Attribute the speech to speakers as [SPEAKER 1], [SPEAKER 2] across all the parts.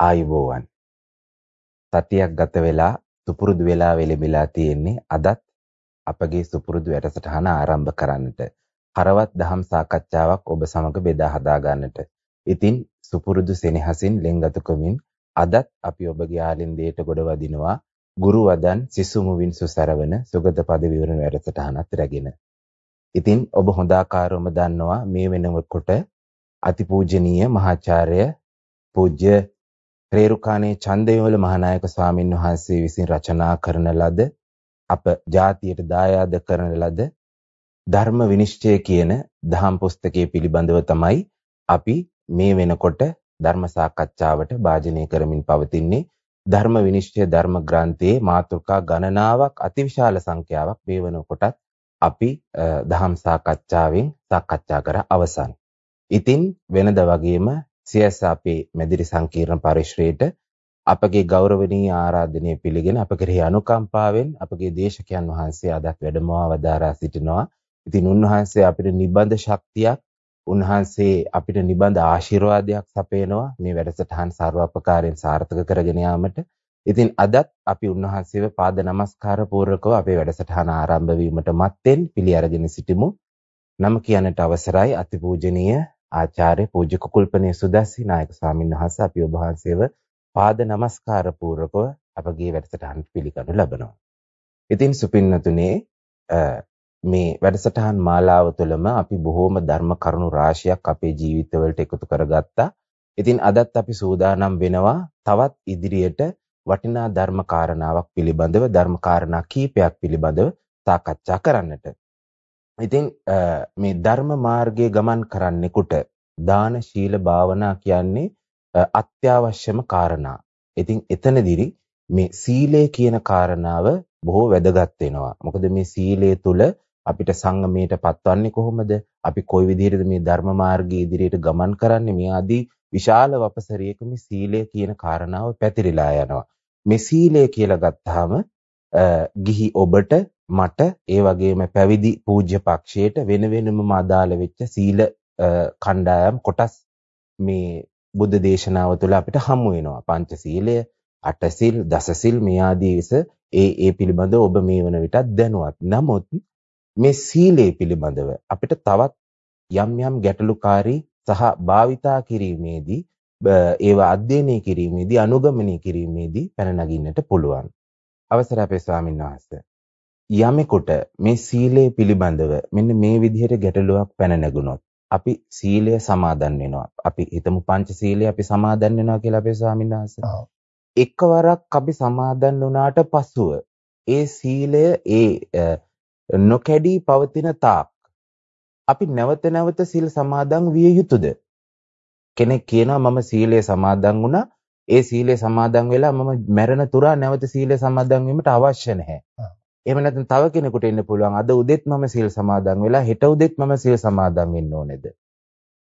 [SPEAKER 1] ආයුබෝවන්. සතියක් ගත වෙලා සුපුරුදු වෙලා වෙලෙමිලා තියෙන්නේ අදත් අපගේ සුපුරුදු වැඩසටහන ආරම්භ කරන්නට. හරවත් දහම් සාකච්ඡාවක් ඔබ සමග බෙදා හදා ගන්නට. ඉතින් සුපුරුදු සෙනෙහසින් ලෙන්ගතුකමින් අදත් අපි ඔබගේ ආලින්දයට ගොඩ වදිනවා ගුරු වදන් සිසුමුවින් සුසරවන සුගත පද විවරණ වැඩසටහනත් රැගෙන. ඉතින් ඔබ හොඳාකාරවම දන්නවා මේ වෙනකොට අතිපූජනීය මහාචාර්ය පූජ්‍ය රේරුකානේ චන්දවිමල මහානායක ස්වාමින් වහන්සේ විසින් රචනා කරන ලද අප ජාතියට දායාද කරන ලද ධර්ම විනිශ්චය කියන දහම් පුස්තකයේ පිළිබඳව තමයි අපි මේ වෙනකොට ධර්ම සාකච්ඡාවට භාජනය කරමින් පවතින්නේ ධර්ම විනිශ්චය ධර්ම ග්‍රන්ථයේ මාතෘකා ගණනාවක් අතිවිශාල සංඛ්‍යාවක් මේ වෙනකොටත් අපි දහම් සාකච්ඡාවෙන් සාකච්ඡා කර අවසන්. ඉතින් වෙනද වගේම සියස අපේ මෙදිරි සංකීර්ණ පරිශ්‍රයේට අපගේ ගෞරවනීය ආරාධනය පිළිගෙන අප කෙරෙහි අනුකම්පාවෙන් අපගේ දේශකයන් වහන්සේ අදත් වැඩමවා වදාරා සිටිනවා. ඉතින් උන්වහන්සේ අපිට නිබඳ ශක්තියක් උන්වහන්සේ අපිට නිබඳ ආශිර්වාදයක් සපයනවා මේ වැඩසටහන් ਸਰවපකාරයෙන් සාර්ථක කරගෙන යාමට. ඉතින් අදත් අපි උන්වහන්සේව පාද නමස්කාර පූර්වකව අපේ වැඩසටහන ආරම්භ වීමට මත්තෙන් පිළි අරගෙන සිටිමු. නම කියන්නට අවසරයි අතිපූජනීය ආචාර්ය පූජ්‍ය කුකුල්පනේ සුදස්සි නායක ස්වාමීන් වහන්සේ අපි ඔබ වහන්සේව පාද නමස්කාර පූර්වකව අපගේ වැඩසටහනට පිළිගනු ලබනවා. ඉතින් සුපින්නතුනේ මේ වැඩසටහන් මාලාව තුළම අපි බොහෝම ධර්ම කරුණු රාශියක් අපේ ජීවිතවලට එකතු කරගත්තා. ඉතින් අදත් අපි සූදානම් වෙනවා තවත් ඉදිරියට වටිනා ධර්ම කාරණාවක් පිළිබඳව ධර්ම කාරණා කීපයක් පිළිබඳව සාකච්ඡා කරන්නට. ඉතින් මේ ධර්ම මාර්ගයේ ගමන් කරන්නෙකුට දාන ශීල භාවනා කියන්නේ අත්‍යවශ්‍යම කාරණා. ඉතින් එතනදිරි මේ සීලය කියන කාරණාව බොහෝ වැදගත් වෙනවා. මොකද මේ සීලය තුල අපිට සංගමයට පත්වන්නේ කොහොමද? අපි කොයි විදිහටද මේ ධර්ම මාර්ගයේ ඉදිරියට ගමන් කරන්නේ? මේ ආදී විශාල වපසරියක මේ සීලය කියන කාරණාව පැතිරිලා යනවා. මේ සීලය කියලා ගත්තාම ගිහි ඔබට මට ඒ වගේම පැවිදි පූජ්‍ය පක්ෂයට වෙන වෙනම අදාළ වෙච්ච සීල කණ්ඩායම් කොටස් මේ බුද්ධ දේශනාව තුළ අපිට හමු වෙනවා. පංචශීලය, අටසිල්, දසසිල් මේ ආදීස ඒ ඒ පිළිබඳව ඔබ මේ වන විටත් දැනුවත්. නමුත් මේ සීලය පිළිබඳව අපිට තවත් යම් යම් ගැටලුකාරී සහ භාවිතා කිරීමේදී ඒවා අධ්‍යයනය කිරීමේදී අනුගමනය කිරීමේදී පැන නගින්නට පුළුවන්. අවසර අපේ ස්වාමීන් වහන්සේ යමෙකුට මේ සීලය පිළිබඳව මෙන්න මේ විදිහට ගැටලුවක් පැන නැගුණොත් අපි සීලය සමාදන් වෙනවා. අපි හිතමු පංච සීලය අපි සමාදන් වෙනවා කියලා අපේ ස්වාමීන් වහන්සේ. එකවරක් අපි සමාදන් වුණාට පසුව ඒ සීලය ඒ නොකැඩී පවතින තාක් අපි නැවත නැවත සීල් සමාදන් විය යුතුද? කෙනෙක් කියනවා මම සීලය සමාදන් වුණා ඒ සීලය සමාදන් වෙලා මම මැරෙන තුරා නැවත සීලය සමාදන් වීමට අවශ්‍ය නැහැ. එහෙම නැත්නම් තව කෙනෙකුට එන්න පුළුවන් අද උදෙත් මම සීල් සමාදන් වෙලා හෙට උදෙත් මම සීල් සමාදන් වෙන්න ඕනේද?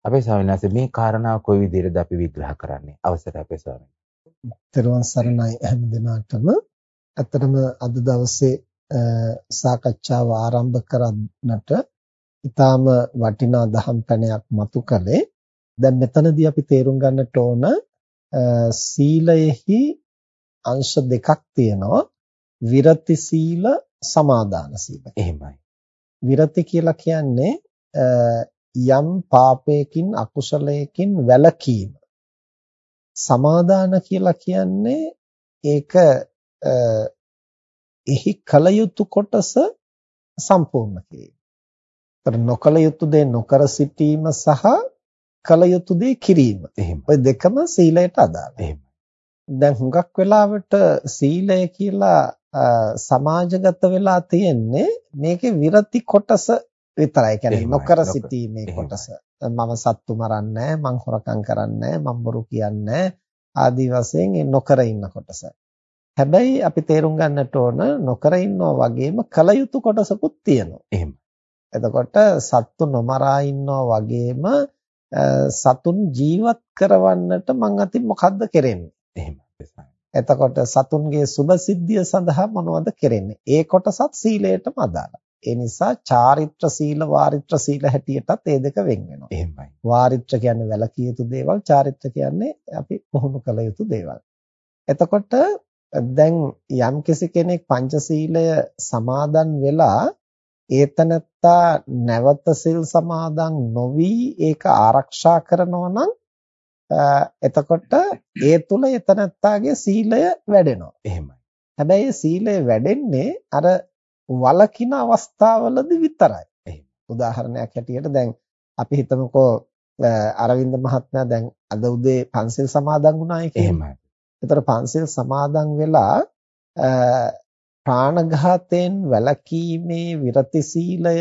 [SPEAKER 1] අපේ ස්වාමීන් වහන්සේ මේ කාරණාව කොයි විදිහටද අපි විග්‍රහ කරන්නේ? අවසර අපේ ස්වාමීන්.
[SPEAKER 2] තෙරුවන් සරණයි හැම දිනකටම. ඇත්තටම අද දවසේ සාකච්ඡාව ආරම්භ කරන්නට ඊටාම වටිනා දහම් පැනයක් මතු කළේ. දැන් මෙතනදී අපි තේරුම් ගන්නට ඕන සීලයෙහි අංශ දෙකක් තියෙනවා. විරති සීල සමාදාන සීල.
[SPEAKER 1] එහෙමයි.
[SPEAKER 2] විරති කියලා කියන්නේ යම් පාපයකින් අකුසලයකින් වැළකීම. සමාදාන කියලා කියන්නේ ඒක එහි කල යුතු කොටස සම්පූර්ණ කිරීම. ඒතර නොකල යුතු දේ නොකර සිටීම සහ කල යුතු දේ කිරීම.
[SPEAKER 1] එහෙම.
[SPEAKER 2] ඔය දෙකම සීලයට අදාළයි.
[SPEAKER 1] එහෙම.
[SPEAKER 2] දැන් හුඟක් වෙලාවට සීලය කියලා සමාජගත වෙලා තියෙන්නේ මේකේ විරති කොටස විතරයි. කියන්නේ නොකර සිටීමේ කොටස. මම සත්තු මරන්නේ මං හොරකම් කරන්නේ මං බොරු කියන්නේ ආදි වශයෙන් නොකර ඉන්න කොටස. හැබැයි අපි තේරුම් ගන්නට ඕන නොකර ඉන්නවා වගේම කල යුතු කොටසකුත් තියෙනවා.
[SPEAKER 1] එහෙම.
[SPEAKER 2] එතකොට සත්තු නොමරා ඉන්නවා වගේම සතුන් ජීවත් කරවන්නට මං අතින් මොකද්ද කරන්නේ?
[SPEAKER 1] එහෙම.
[SPEAKER 2] එතකොට සතුන්ගේ සුභ සිද්ධිය සඳහා මොනවද කරන්නේ? ඒ කොටසත් සීලයටම අදාළයි. ඒ නිසා චාරිත්‍ර සීල වාරිත්‍ර සීල හැටියටත් ඒ දෙක වෙන් වෙනවා.
[SPEAKER 1] එහෙමයි.
[SPEAKER 2] වාරිත්‍ර කියන්නේ වැළකී යුතු දේවල්, චාරිත්‍ර කියන්නේ අපි පුහුණු කළ යුතු දේවල්. එතකොට දැන් යම්කිසි කෙනෙක් පංචශීලය සමාදන් වෙලා ඒතනත්තා නැවත සිල් සමාදන් නොවි ඒක ආරක්ෂා කරනවා නම් එතකොට ඒ තුල එතනත්තාගේ සීලය වැඩෙනවා.
[SPEAKER 1] එහෙමයි.
[SPEAKER 2] හැබැයි සීලය වැඩෙන්නේ අර වලකින අවස්ථාවලදී විතරයි. උදාහරණයක් හැටියට දැන් අපි හිතමුකෝ අරවින්ද මහත්මයා දැන් අද උදේ පන්සිල් සමාදන් වුණායි
[SPEAKER 1] කියලා. එහෙමයි.
[SPEAKER 2] ඒතර පන්සිල් සමාදන් වෙලා ප්‍රාණඝාතයෙන් වැළකීමේ විරති සීලය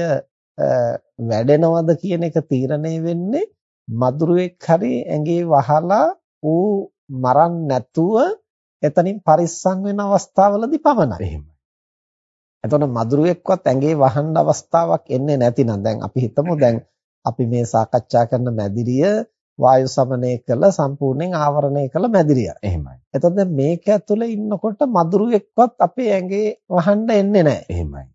[SPEAKER 2] වැඩෙනවද කියන එක තීරණය වෙන්නේ මදුරුවෙක් හරි ඇඟේ වහලා ඌ මරන්න නැතුව එතනින් පරිස්සම් වෙන අවස්ථාවලදී පමණයි.
[SPEAKER 1] එහෙමයි.
[SPEAKER 2] එතකොට මදුරුවෙක්වත් ඇඟේ වහන්න අවස්ථාවක් එන්නේ නැතිනම් දැන් අපි හිතමු දැන් අපි මේ සාකච්ඡා කරන මැදිරිය වායු සමනය කළ සම්පූර්ණයෙන් ආවරණය කළ මැදිරිය.
[SPEAKER 1] එහෙමයි.
[SPEAKER 2] එතකොට මේක ඇතුලේ ඉන්නකොට මදුරුවෙක්වත් අපේ ඇඟේ වහන්න එන්නේ නැහැ.
[SPEAKER 1] එහෙමයි.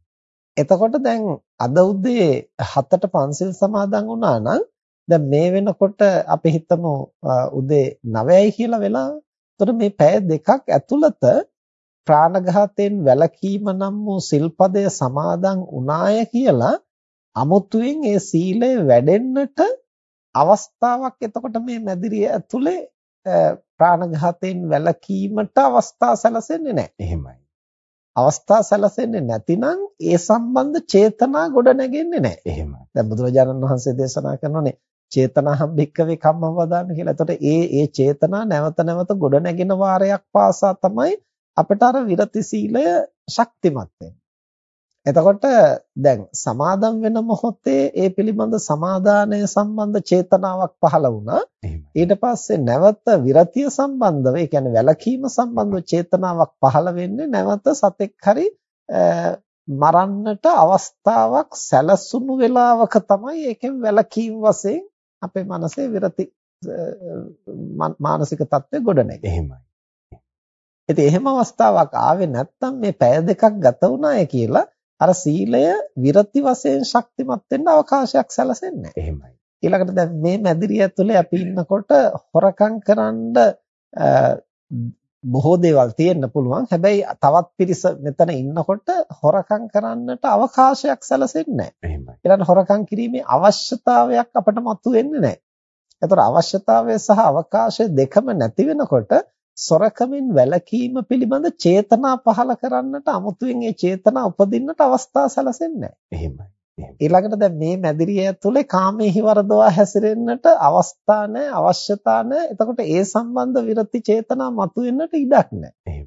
[SPEAKER 2] එතකොට දැන් අද උදේ 7ට පන්සිල් සමාදන් වුණා නම් දැන් මේ වෙනකොට අපි හිතමු උදේ 9යි කියලා වෙලා එතකොට මේ පැය දෙකක් ඇතුළත ප්‍රාණඝාතයෙන් වැළකීම නම් වූ සිල්පදය සමාදන් වුණාය කියලා අමුතුවෙන් ඒ සීලය වැඩෙන්නට අවස්ථාවක් එතකොට මේ මැදිරිය ඇතුලේ ප්‍රාණඝාතයෙන් වැළකීමට අවස්ථා සැලසෙන්නේ නැහැ.
[SPEAKER 1] එහෙමයි.
[SPEAKER 2] අවස්ථා සැලසෙන්නේ නැතිනම් ඒ සම්බන්ධ චේතනා ගොඩ නැගෙන්නේ නැහැ.
[SPEAKER 1] එහෙමයි.
[SPEAKER 2] දැන් බුදුරජාණන් වහන්සේ දේශනා කරනෝනේ චේතනාහම් භික්කවේ කම්මං වදාන්න කියලා. එතකොට ඒ ඒ චේතනා නැවත නැවත ගොඩ නැගෙන වාරයක් පාසා තමයි අපිට අර විරති සීලය ශක්තිමත් එතකොට දැන් සමාදම් වෙන මොහොතේ ඒ පිළිබඳ සමාදානය සම්බන්ධ චේතනාවක් පහළ වුණා. ඊට පස්සේ නැවත විරතිය සම්බන්ධව, ඒ කියන්නේ වැළකීම සම්බන්ධව චේතනාවක් පහළ වෙන්නේ නැවත සතෙක් හරි මරන්නට අවස්ථාවක් සැලසුණු වෙලාවක තමයි ඒකෙන් වැළකීම් වශයෙන් අපේ මනසේ විරති මානසික தත්ත්වය ගොඩනැගෙන්නේ.
[SPEAKER 1] එහෙමයි.
[SPEAKER 2] ඉතින් එහෙම අවස්ථාවක් ආවේ නැත්නම් මේ පැය දෙකක් ගත වුණාය කියලා අර සීලය විරති වශයෙන් ශක්තිමත් වෙන්න අවකාශයක් සැලසෙන්නේ නැහැ.
[SPEAKER 1] එහෙමයි.
[SPEAKER 2] ඊළඟට දැන් මේ මැදිරිය ඇතුලේ අපි ඉන්නකොට හොරකම් කරන්න බොහෝ දේවල් තියෙන්න පුළුවන්. හැබැයි තවත් පිරිස මෙතන ඉන්නකොට හොරකම් කරන්නට අවකාශයක් සැලසෙන්නේ නැහැ.
[SPEAKER 1] එහෙමයි.
[SPEAKER 2] හොරකම් කිරීමේ අවශ්‍යතාවයක් අපට මතුවෙන්නේ නැහැ. ඒතර අවශ්‍යතාවය සහ අවකාශය දෙකම නැති වෙනකොට සොරකමින් වැළකීම පිළිබඳ චේතනා පහළ කරන්නට අමුතුවෙන් ඒ චේතනා උපදින්නට අවස්ථා සැලසෙන්නේ නැහැ.
[SPEAKER 1] එහෙමයි.
[SPEAKER 2] ඊළඟට දැන් මේ මැදිරිය ඇතුලේ කාමයේ වරදවා හැසිරෙන්නට අවස්ථා නැහැ අවශ්‍යතා නැහැ. එතකොට ඒ සම්බන්ධ විරති චේතනා මතුවෙන්නට ඉඩක් නැහැ.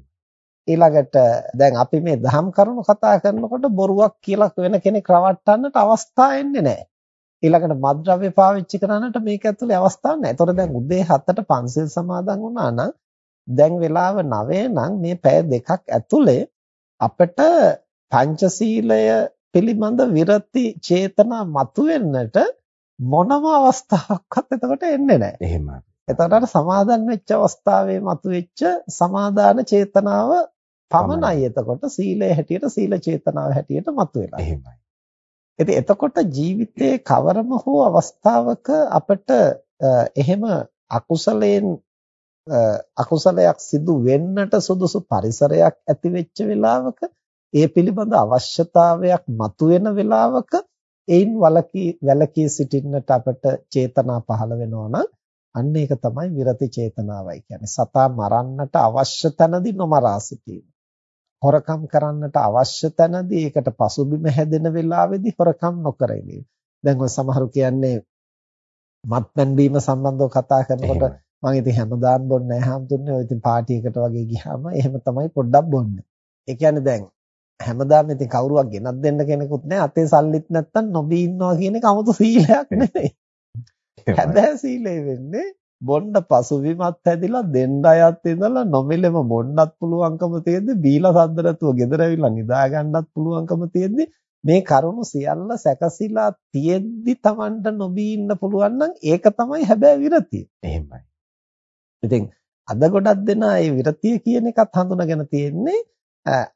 [SPEAKER 2] ඊළඟට දැන් අපි මේ දහම් කරුණු කතා කරනකොට බොරුවක් කියලා වෙන කෙනෙක් රවට්ටන්නට අවස්ථා එන්නේ නැහැ. ඊළඟට මද්ද්‍රව්‍ය පාවිච්චි කරන්නට මේක ඇතුලේ අවස්ථාවක් නැහැ. ඒතකොට දැන් උදේ 7ට පන්සිල් සමාදන් වුණා නම් දැන් වෙලාව 9 නම් මේ පැය දෙකක් ඇතුලේ අපිට පංචශීලය පිළිබඳ විරති චේතනා මතුවෙන්නට මොනම අවස්ථාවක්වත් එතකොට එන්නේ නැහැ.
[SPEAKER 1] එහෙමයි.
[SPEAKER 2] එතකොට අර සමාදන් වෙච්ච අවස්ථාවේ මතුවෙච්ච සමාදාන චේතනාව පමණයි එතකොට සීලය හැටියට සීල චේතනාව හැටියට මතුවෙලා.
[SPEAKER 1] එහෙමයි.
[SPEAKER 2] ඉතින් එතකොට ජීවිතයේ කවරම හෝ අවස්ථාවක අපිට එහෙම අකුසලයෙන් අකුසලයක් සිදු වෙන්නට සුදුසු පරිසරයක් ඇති වෙච්ච වෙලාවක ඒ පිළිබඳ අවශ්‍යතාවයක් මතුවෙන වෙලාවක ඒන් වලකී වැලකී සිටින්නට අපට චේතනා පහළ වෙනවා නම් අන්න ඒක තමයි විරති චේතනාවයි කියන්නේ. සතා මරන්නට අවශ්‍ය තැනදී නොමරා සිටීම. හොරකම් කරන්නට අවශ්‍ය තැනදී ඒකට පසුබිම හැදෙන වෙලාවේදී හොරකම් නොකර ඉඳීම. දැන් ඔය සමහරු කියන්නේ මත්පැන් බීම සම්බන්ධව කතා කරනකොට මම ඉතින් හැමදාම බොන්නේ නැහැ හම්තුන්නේ ඔය ඉතින් පාටි එකට වගේ ගියාම එහෙම තමයි පොඩ්ඩක් බොන්නේ. ඒ කියන්නේ දැන් හැමදාම ඉතින් කවුරුවක් ගෙනත් දෙන්න කෙනෙකුත් නැහැ. අතේ සල්ලිත් නැත්තම් නොබී ඉන්නවා කියන එක 아무තු සීලයක් නෙමෙයි. හැබැයි සීලය වෙන්නේ බොන්න පසුබිමත් හැදිලා දෙන්න අයත් ඉඳලා නොමිලෙම බොන්නත් පුළුවන්කම තියෙද්දි බීලා සද්ද නැතුව ගෙදර ඇවිල්ලා නිදා ගන්නත් පුළුවන්කම තියෙද්දි මේ කරුණු සියල්ල සැකසීලා තියෙද්දි Tamanට නොබී ඉන්න පුළුවන් නම් ඒක තමයි හැබැයි විරතිය.
[SPEAKER 1] එහෙමයි.
[SPEAKER 2] ඉතින් අද ගොඩක් දෙනා මේ විරතිය කියන එකත් හඳුනාගෙන තියෙන්නේ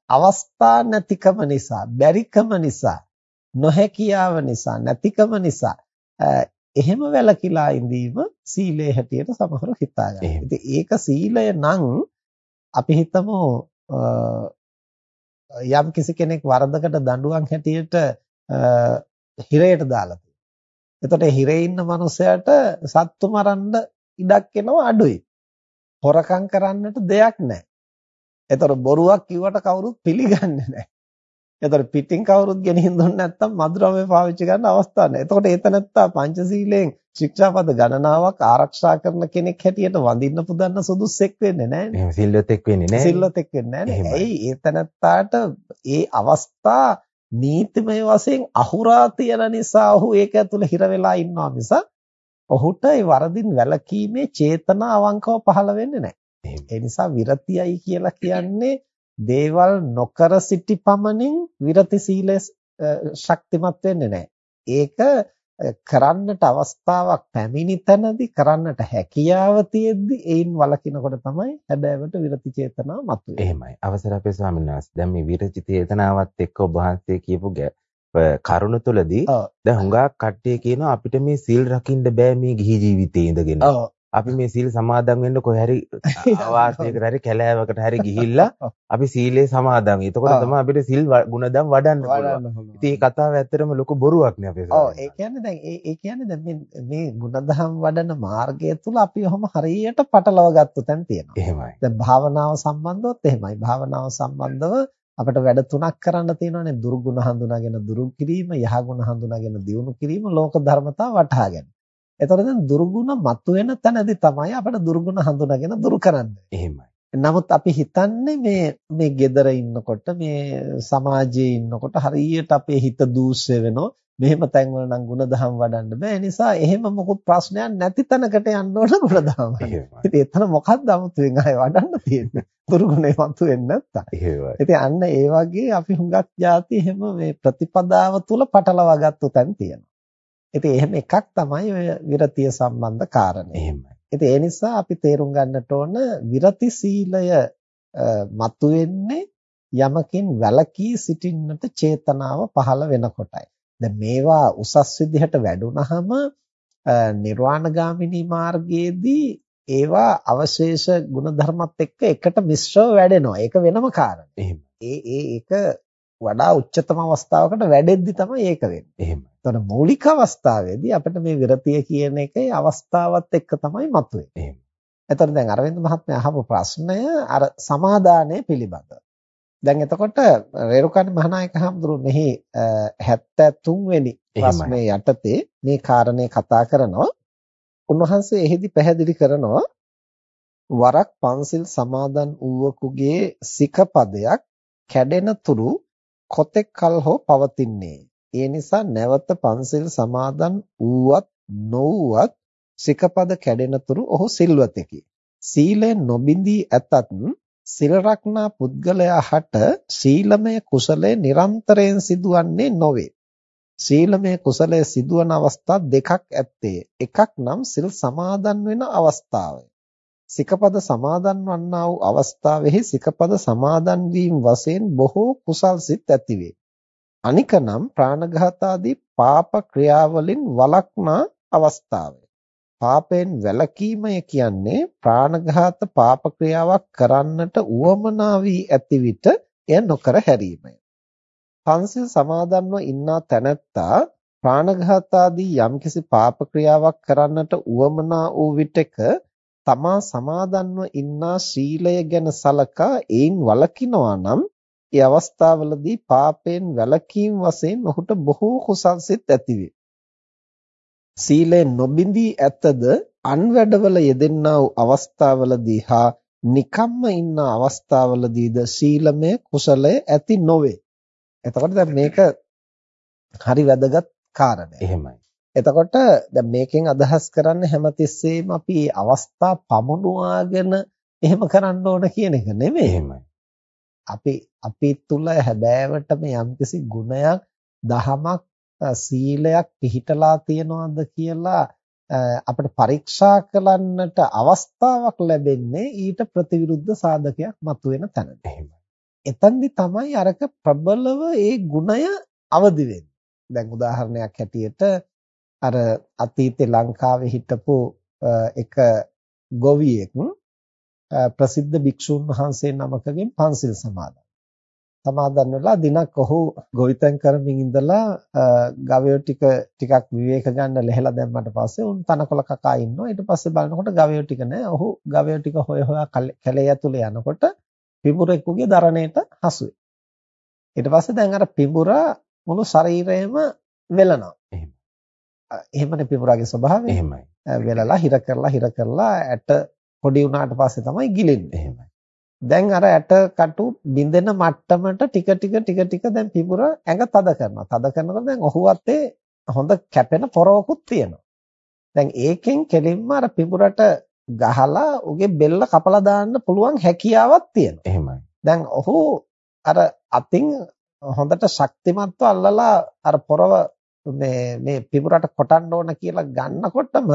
[SPEAKER 2] අවස්ථා නැතිකම නිසා බැරිකම නිසා නොහැකියාව නිසා නැතිකම නිසා එහෙම වැළකීලා ඉඳීම සීලය හැටියට සමහරව හිතා ගන්නවා. ඉතින් ඒක සීලය නම් අපි හිතමු යම් කිසි කෙනෙක් වරදකට දඬුවම් හැටියට හිරයට දාලා තියෙනවා. එතකොට හිරේ ඉන්න මනුස්සයාට සත්තු මරන්න ඉඩක් එනවා අඩුයි. හොරකම් කරන්නට දෙයක් නැහැ. එතකොට බොරුවක් කිව්වට කවුරුත් පිළිගන්නේ නැහැ. එතකොට පිටින් කවුරුත් ගෙනින් දුන්නේ නැත්නම් මధుරමය පාවිච්චි කරන්න අවස්ථාවක් නැහැ. එතකොට ඒතනත්තා පංචශීලයෙන් ශික්ෂාපද ගණනාවක් ආරක්ෂා කරන කෙනෙක් හැටියට වඳින්න පුදන්න සුදුස්සෙක් වෙන්නේ නැහැ.
[SPEAKER 1] එහෙම සිල්වතෙක් වෙන්නේ නැහැ.
[SPEAKER 2] සිල්වතෙක් වෙන්නේ නැහැ. ඇයි ඒතනත්තාට ඒ අවස්ථා නීතිමය වශයෙන් අහුරා තියෙන නිසා ඔහු ඒක ඇතුළේ හිර වෙලා ඉන්නවා මිස ඔහුට ඒ වරදින් වැළකීමේ චේතනා අවංකව පහළ වෙන්නේ නැහැ. ඒ නිසා විරතියයි කියලා කියන්නේ දේවල් නොකර සිටි පමණින් විරති සීලය ශක්තිමත් වෙන්නේ නැහැ. ඒක කරන්නට අවස්ථාවක් පැමිණි තැනදී කරන්නට හැකියාව තියෙද්දි ඒයින් වළකිනකොට තමයි හැබෑවට විරති චේතනාව මතුවේ.
[SPEAKER 1] එහෙමයි. අවසර අපේ ස්වාමීන් වහන්සේ. දැන් මේ විරති චේතනාවත් එක්ක ඔබ වහන්සේ කියපු කරුණ තුලදී දැන් හුඟක් කට්ටිය කියනවා අපිට මේ සීල් රකින්න බෑ මේ ගිහි ජීවිතේ ඉඳගෙන. අපි මේ සීල් සමාදන් වෙන්න කොහේ හරි ආවාසයකට හරි කැලෑවකට හරි ගිහිල්ලා අපි සීලේ සමාදන්. එතකොට තමයි අපිට සීල් ගුණදම් වඩන්න පුළුවන්. ඉතින් මේ කතාව ඇත්තටම ලොකු බොරුවක් නේ අපේ
[SPEAKER 2] ඔව් ඒ කියන්නේ දැන් ඒ ඒ කියන්නේ දැන් මේ මේ ගුණදම් වඩන මාර්ගය තුල අපි ඔහම හරියට පටලවා ගත්ත තැන් තියෙනවා.
[SPEAKER 1] එහෙමයි.
[SPEAKER 2] දැන් භාවනාව සම්බන්ධවත් එහෙමයි. භාවනාව සම්බන්ධව අපිට වැඩ තුනක් කරන්න තියෙනවානේ දුර්ගුණ හඳුනාගෙන දුරු කිරීම, යහගුණ හඳුනාගෙන දියුණු කිරීම, ලෝක ධර්මතා වටහා ගැනීම. එතකොට දැන් දුර්ගුණ මතුවෙන තැනදී තමයි අපිට දුර්ගුණ හඳුනාගෙන දුරු කරන්න.
[SPEAKER 1] එහෙමයි.
[SPEAKER 2] නමුත් අපි හිතන්නේ මේ මේ gedara ඉන්නකොට මේ සමාජයේ ඉන්නකොට හරියට අපේ හිත දූෂ්‍ය වෙනවා. මෙහෙම තැන්වල නම් ಗುಣධම් වඩන්න බෑ. ඒ නිසා එහෙම මොකුත් ප්‍රශ්නයක් නැති තැනකට යන්න ඕන ಗುಣධම්. ඉතින් එතන මොකක්ද 아무තෙන් ආය වඩන්න තියෙන්නේ? දුර්ගුණේ වතු වෙන්නේ නැත්තා. ඉතින් අන්න ඒ වගේ අපි හුඟක් જાති එහෙම මේ ප්‍රතිපදාව තුල පටලවා ගත්ත තැන් තියෙනවා. ඉතින් එහෙම එකක් තමයි ඔය විරතිය සම්බන්ධ කාරණේ.
[SPEAKER 1] එහෙමයි.
[SPEAKER 2] ඉතින් ඒ නිසා අපි තේරුම් ගන්නට ඕන විරති සීලය මතුවෙන්නේ යමකින් වැළකී සිටින්නට චේතනාව පහළ වෙනකොටයි. දැන් මේවා උසස් විදිහට වැඩුණාම නිර්වාණගාමිනී මාර්ගයේදී ඒවා අවශේෂ ගුණධර්මත් එක්ක එකට මිශ්‍රව වැඩෙනවා. ඒක වෙනම කාරණයක්.
[SPEAKER 1] එහෙම.
[SPEAKER 2] ඒ ඒ ඒක වඩා උච්චතම අවස්ථාවකට වැඩෙද්දි තමයි ඒක වෙන්නේ.
[SPEAKER 1] එහෙමයි.
[SPEAKER 2] එතකොට මූලික අවස්ථාවේදී අපිට මේ විරතිය කියන එකේ අවස්ථාවත් එක්ක තමයි මතුවේ.
[SPEAKER 1] එහෙම.
[SPEAKER 2] එතකොට දැන් අරවින්ද මහත්මයා අහපු ප්‍රශ්නය අර සමාදානය පිළිබඳව. දැන් එතකොට රේරුකාණි මහානායක හඳුරු මෙහි 73 වෙනි ප්‍රශ්නයේ යටතේ මේ කාරණේ කතා කරනවා. උන්වහන්සේ එහිදී පැහැදිලි කරනවා වරක් පන්සිල් සමාදන් වූවකුගේ සිකපදයක් කැඩෙන තුරු කොතෙක් කල් හෝ පවතින්නේ ඒ නිසා නැවත පන්සිල් සමාදන් වූවත් නොවුවත් සිකපද කැඩෙනතුරු ඔහු සිල්වතෙකි. සීලය නොබිඳී ඇතත් සිල් රක්නා පුද්ගලයා හට සීලමය කුසලය නිරන්තරයෙන් සිදුවන්නේ නොවේ. සීලමය කුසලය සිදුවන අවස්ථා දෙකක් ඇත්තේ. එකක් නම් සිල් සමාදන් වෙන අවස්ථාවයි. සිකපද සමාදන් වන්නා වූ අවස්ථාවෙහි සිකපද සමාදන් වීම වශයෙන් බොහෝ කුසල් සිත් ඇතිවේ. අනික නම් ප්‍රාණඝාත ආදී පාප ක්‍රියාවලින් වළක්නා අවස්ථාවයි. පාපයෙන් වැළකීමය කියන්නේ ප්‍රාණඝාත පාප ක්‍රියාවක් කරන්නට උවමනා වී ඇති විට එය නොකර හැරීමය. පන්සිල් සමාදන්ව ඉන්නා තැනැත්තා ප්‍රාණඝාත ආදී යම්කිසි පාප ක්‍රියාවක් කරන්නට උවමනා වූ විටක තමා සමාදන්ව ඉන්නා ශීලය ගැන සලකා ඒන් වළකිනවා නම් ඒ අවස්ථාවලදී පාපයෙන් වැළකීම් වශයෙන් ඔහුට බොහෝ කුසල් සිත් ඇතිවේ. සීලය නොබිඳී ඇතද අන් වැඩවල යෙදෙන්නා වූ අවස්ථාවලදී හා නිකම්ම ඉන්න අවස්ථාවලදීද සීලමය කුසලය ඇති නොවේ. එතකොට දැන් මේක හරි වැදගත් කාරණයක්.
[SPEAKER 1] එහෙමයි.
[SPEAKER 2] එතකොට දැන් මේකෙන් අදහස් කරන්නේ හැමතිස්සෙම අපි අවස්ථා පමුණුවාගෙන එහෙම කරන්න ඕන කියන එක නෙමෙයි.
[SPEAKER 1] එහෙමයි.
[SPEAKER 2] අපි අපි තුල හැබෑවටම යම්කිසි ගුණයක් දහමක් සීලයක් පිහිටලා තියනවාද කියලා අපිට පරීක්ෂා කරන්නට අවස්ථාවක් ලැබෙන්නේ ඊට ප්‍රතිවිරුද්ධ සාධකයක් මතුවෙන තැනදී.
[SPEAKER 1] එහෙමයි.
[SPEAKER 2] එතෙන්දි තමයි අරක ප්‍රබලව ඒ ගුණය අවදි වෙන්නේ. දැන් උදාහරණයක් හැටියට අර අතීතේ ලංකාවේ හිටපු එක ගොවියෙක් ප්‍රසිද්ධ භික්ෂුන් වහන්සේ නමකගෙන් පන්සිල් සමාදන්. සමාදන් වෙලා දිනක් ඔහු ගොවිතැන් කරමින් ඉඳලා ගවයෝ ටික ටිකක් විවේක ගන්න ලැහැලා දැම්මට පස්සේ උන් තනකොළ කකා ඉන්නවා. ඊට පස්සේ බලනකොට ගවයෝ ටික නැහැ ඔහු ගවයෝ ටික හොය හොයා කැලේ ඇතුලේ යනකොට පිඹුරෙකුගේ දරණයට හසු ඊට පස්සේ දැන් අර පිඹුරා මුළු ශරීරයම වෙලනවා. එහෙමනේ පිඹුරාගේ ස්වභාවය?
[SPEAKER 1] එහෙමයි.
[SPEAKER 2] වෙලලා හිර කරලා හිර කරලා ඇට පොඩි වුණාට පස්සේ තමයි ගිලෙන්නේ
[SPEAKER 1] එහෙමයි
[SPEAKER 2] දැන් අර ඇට කටු බින්දෙන මට්ටමට ටික ටික ටික ටික දැන් පිපුර ඇඟ තද කරනවා. තද කරනකොට දැන් ඔහු අතේ හොඳ කැපෙන පොරවකුත් තියෙනවා. දැන් ඒකෙන් කෙලින්ම අර පිපුරට ගහලා උගේ බෙල්ල කපලා දාන්න පුළුවන් හැකියාවක් තියෙනවා.
[SPEAKER 1] එහෙමයි.
[SPEAKER 2] දැන් ඔහු අර අතින් හොඳට ශක්තිමත්ව අල්ලලා අර පොරව මේ මේ පිපුරට කොටන්න ඕන කියලා ගන්නකොටම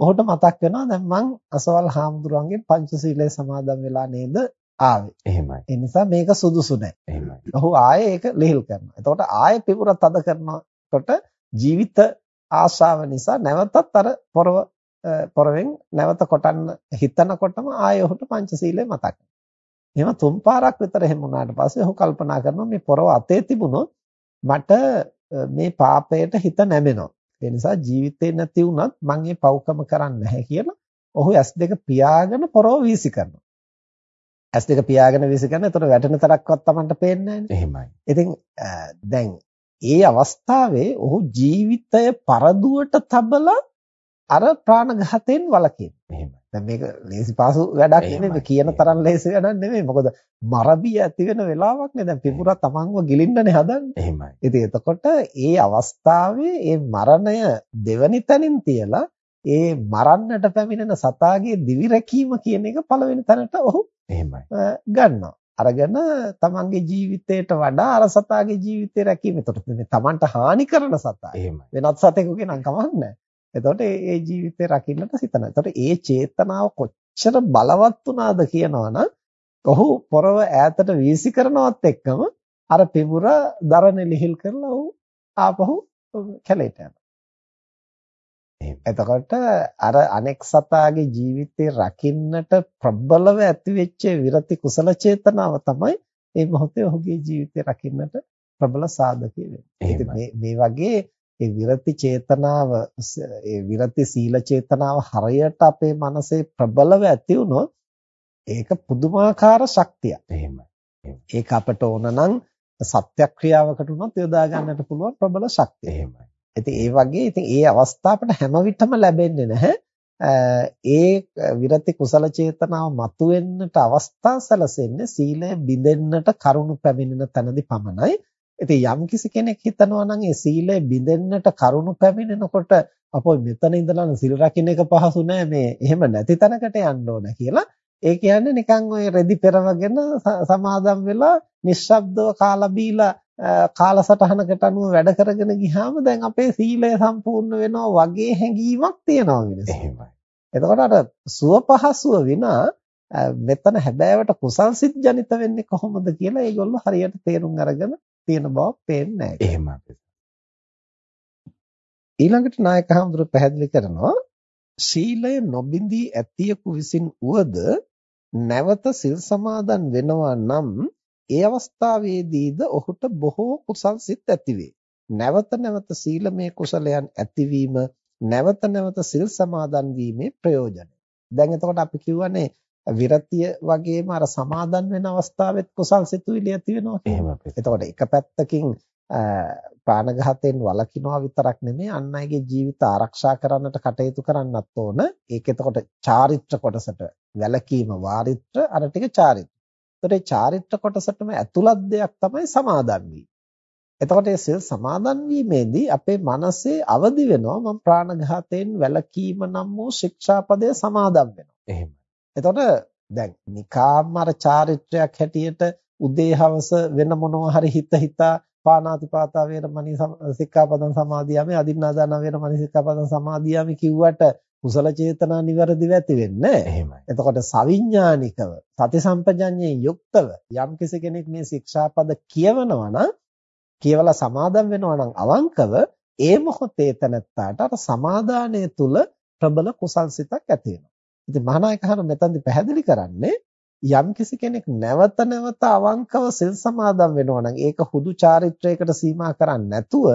[SPEAKER 2] ඔහුට මතක් වෙනවා දැන් මං අසවල් හාමුදුරුවන්ගේ පංචශීලයේ සමාදන් වෙලා නේද ආවේ.
[SPEAKER 1] එහෙමයි.
[SPEAKER 2] ඒ නිසා මේක සුදුසු නැහැ.
[SPEAKER 1] එහෙමයි.
[SPEAKER 2] ඔහු ආයේ ඒක ලිහිල් කරනවා. එතකොට ආයේ පිපුරත් අද කරනකොට ජීවිත ආශාව නිසා නැවතත් අර පොරව පොරවෙන් නැවත කොටන්න හිතනකොටම ආයේ ඔහුට පංචශීලය මතක් එහෙම තුන් පාරක් විතර එහෙම වුණාට පස්සේ ඔහු කල්පනා කරනවා මේ පොරව අතේ තිබුණොත් මට මේ පාපයට හිත නැමෙනවා. ඒ නිසා ජීවිතේ නැති වුණත් මම මේ පව්කම කරන්නේ නැහැ කියලා ඔහු S2 පියාගෙන පොරව වීසි කරනවා. S2 පියාගෙන වීසි කරන. එතකොට වැටෙන තරක්වත් Tamanට පේන්නේ නැහැ
[SPEAKER 1] එහෙමයි.
[SPEAKER 2] ඉතින් දැන් ඒ අවස්ථාවේ ඔහු ජීවිතය පරදුවට තබලා අර ප්‍රාණඝාතයෙන් වළකින.
[SPEAKER 1] එහෙමයි.
[SPEAKER 2] දැන් මේක ලේසි පාසු වැඩක් නෙමෙයි කියන තරම් ලේසි වැඩක් නෙමෙයි. මොකද මරබිය ඇති වෙන වෙලාවක් නේ. දැන් පිපුරා තමන්ව ගිලින්නනේ හදන්නේ.
[SPEAKER 1] එහෙමයි.
[SPEAKER 2] ඉතින් එතකොට ඒ අවස්ථාවේ ඒ මරණය දෙවනි තැනින් තියලා ඒ මරන්නට පැමිණෙන සතාගේ දිවි රැකීම කියන එක පළවෙනි තැනට ඔහු
[SPEAKER 1] එහෙමයි.
[SPEAKER 2] ගන්නවා. අරගෙන තමන්ගේ ජීවිතයට වඩා අර සතාගේ ජීවිතය රැකීම. එතකොට මේ තමන්ට හානි කරන සතා. වෙනත් සතෙකුගේ නම් කමක් නැහැ. එතකොට ඒ ජීවිතේ රකින්නට සිතනවා. එතකොට ඒ චේතනාව කොච්චර බලවත් වුණාද කියනවනම් ඔහු පොරව ඈතට වීසි කරනවත් එක්කම අර පිඹුර දරණ ලිහිල් කරලා ඔහු ආපහු කැලේට යනවා. එතකොට අර අනෙක් සතාගේ ජීවිතේ රකින්නට ප්‍රබලව ඇතිවෙච්ච විරති කුසල චේතනාව තමයි මේ මොහොතේ ඔහුගේ ජීවිතේ රකින්නට ප්‍රබල සාධකය වෙන්නේ. මේ වගේ ඒ විරති චේතනාව ඒ විරති සීල චේතනාව හරියට අපේ මනසේ ප්‍රබලව ඇති වුණොත් ඒක පුදුමාකාර ශක්තියක්.
[SPEAKER 1] එහෙමයි.
[SPEAKER 2] ඒක අපට ඕන නම් සත්‍යක්‍රියාවකට උනොත් යොදා ගන්නට පුළුවන් ප්‍රබල ශක්තිය.
[SPEAKER 1] එහෙමයි.
[SPEAKER 2] ඉතින් ඒ වගේ ඉතින් ඒ අවස්ථා අපට හැම විටම ලැබෙන්නේ නැහැ. ඒ විරති කුසල චේතනාව මතුවෙන්නට අවස්ථා සැලසෙන්නේ සීලය බිඳෙන්නට කරුණු පැමිණෙන තැනදී පමණයි. ඉතින් යම් කිසි කෙනෙක් හිතනවා නම් ඒ සීලය බිඳෙන්නට කරුණු පැමිණෙනකොට අපෝ මෙතන ඉඳලා සිල් රකින්න එක පහසු නෑ මේ එහෙම නැති තැනකට යන්න ඕන කියලා ඒ කියන්නේ නිකන් ඔය රෙදි පෙරවගෙන සමාදම් වෙලා නිශ්ශබ්දව කාලා බීලා කාලසටහනකට අනුව වැඩ කරගෙන ගියාම දැන් අපේ සීලය සම්පූර්ණ වෙනවා වගේ හැඟීමක් තියෙනවා මිනිස්සු.
[SPEAKER 1] එහෙමයි.
[SPEAKER 2] එතකොට අර සුව පහසුව විනා මෙතන හැබෑවට කුසල් සිත් ජනිත වෙන්නේ කොහොමද කියලා ඒගොල්ලෝ හරියට තේරුම් අරගෙන තියෙන බව පේන්නේ නැහැ.
[SPEAKER 1] එහෙමයි.
[SPEAKER 2] ඊළඟට නායක හඳුරු පැහැදිලි කරනවා ශීලය නොබිඳී ඇතියෙකු විසින් උවද නැවත සිල් සමාදන් වෙනවා නම් ඒ අවස්ථාවේදීද ඔහුට බොහෝ කුසල් සිත් ඇතිවේ. නැවත නැවත සීලමය කුසලයන් ඇතිවීම නැවත නැවත සිල් සමාදන් වීමේ ප්‍රයෝජනය. දැන් එතකොට අපි කියවනේ විරතිය වගේම අර සමාදන් වෙන අවස්ථාවෙත් කුසල් සිතුවිලි ඇති වෙනවා
[SPEAKER 1] කියන්නේ.
[SPEAKER 2] එතකොට එක පැත්තකින් ප්‍රාණඝාතයෙන් වළකිනවා විතරක් නෙමෙයි අන් අයගේ ජීවිත ආරක්ෂා කරන්නට කටයුතු කරන්නත් ඕන. ඒක එතකොට චාරිත්‍ර කොටසට වැළකීම වාරිත්‍ර අර ටික චාරිත්‍ර. එතකොට චාරිත්‍ර කොටසටම ඇතුළත් දෙයක් තමයි සමාදන් වීම. එතකොට මේ සිල් සමාදන් වීමේදී අපේ මනසේ අවදි වෙනවා මම ප්‍රාණඝාතයෙන් වැළකීම නම් වූ ශික්ෂාපදය සමාදන් වෙනවා.
[SPEAKER 1] එහෙමයි.
[SPEAKER 2] එතකොට දැන් නිකාම් අර චාරිත්‍රයක් හැටියට උදේ හවස වෙන මොනවා හරි හිත හිතා පානාතිපාතා වේරමණී සික්ඛාපදං සමාදියාමි අදින්නාදාන වේරමණී සික්ඛාපදං සමාදියාමි කිව්වට කුසල චේතනා નિවරදිව ඇති වෙන්නේ
[SPEAKER 1] එහෙමයි.
[SPEAKER 2] එතකොට සවිඥානිකව සති සම්පජඤ්ඤයෙන් යුක්තව යම් කෙනෙක් මේ ශික්ෂාපද කියවනවා නම් කියවලා සමාදන් වෙනවා නම් අවංකව ඒ මොහොතේ තනත්තාට අර සමාදානය තුල ප්‍රබල කුසල් සිතක් ඇති වෙනවා. ඉතින් මහානායක හර මෙතනදි පැහැදිලි කරන්නේ යම් කිසි කෙනෙක් නැවත නැවත අවංකව සිල් සමාදන් වෙනවා නම් ඒක හුදු චාරිත්‍රයකට සීමා කරන්නේ නැතුව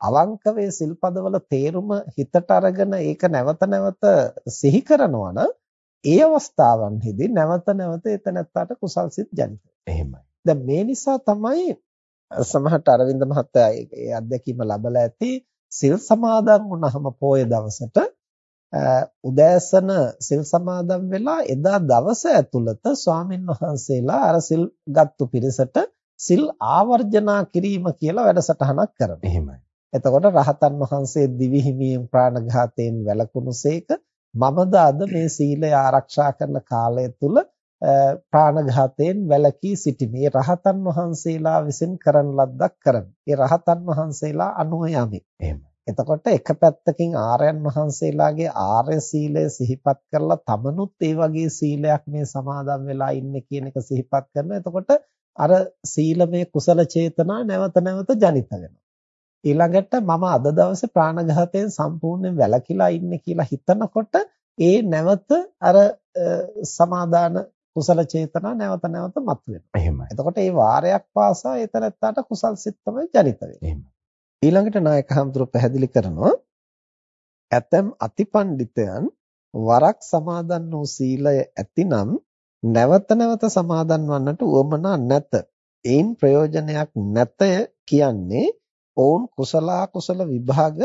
[SPEAKER 2] අවංකව සිල්පදවල තේරුම හිතට අරගෙන ඒක නැවත නැවත සිහි කරනවා නම් ඒ අවස්ථාවන්හිදී නැවත නැවත එතනත්තට කුසල් සිත් ජනිත
[SPEAKER 1] එහෙමයි.
[SPEAKER 2] දැන් මේ නිසා තමයි සමහරට අරවින්ද මහත්තයා ඒ අත්දැකීම ලබලා ඇති සිල් සමාදන් වුණාම පොය දවසට උදෑසන සිල් සමාදන් වෙලා එදා දවස ඇතුළත ස්වාමින් වහන්සේලා අර සිල් ගත්තු පිරිසට සිල් ආවර්ජනා කිරීම කියලා වැඩසටහනක් කරනවා.
[SPEAKER 1] එහෙමයි.
[SPEAKER 2] එතකොට රහතන් වහන්සේ දිවි හිමියෙන් ප්‍රාණඝාතයෙන් වැළකුණුසේක මමද අද මේ සීලය ආරක්ෂා කරන කාලය තුල ප්‍රාණඝාතයෙන් වැළකී සිටිනේ රහතන් වහන්සේලා විසින් කරන ලද්දක් කරමි. ඒ රහතන් වහන්සේලා අනුව යමි.
[SPEAKER 1] එහෙමයි.
[SPEAKER 2] එතකොට එක පැත්තකින් ආර්යයන් වහන්සේලාගේ ආර්ය සීලය සිහිපත් කරලා තමනුත් ඒ වගේ සීලයක් මේ සමාදන් වෙලා ඉන්නේ කියන එක සිහිපත් කරනවා. එතකොට අර සීලමය කුසල චේතනා නැවත නැවත ජනිත වෙනවා. ඊළඟට මම අද දවසේ ප්‍රාණඝාතයෙන් සම්පූර්ණයෙන් වැළකීලා ඉන්නේ කියලා හිතනකොට ඒ නැවත අර සමාදාන කුසල චේතනා නැවත නැවත මතුවෙනවා.
[SPEAKER 1] එහෙමයි.
[SPEAKER 2] එතකොට මේ වාරයක් පාසා ඒතරත්තට කුසල් සිත් තමයි ජනිත වෙන්නේ. ඊළඟට නායක හඳුර පැහැදිලි කරනවා ඇතම් අතිපණ්ඩිතයන් වරක් සමාදන් වූ සීලය ඇතිනම් නැවත නැවත සමාදන් වන්නට උවමනා නැත. ඒන් ප්‍රයෝජනයක් නැතය කියන්නේ ඔවුන් කුසලා කුසල විභාග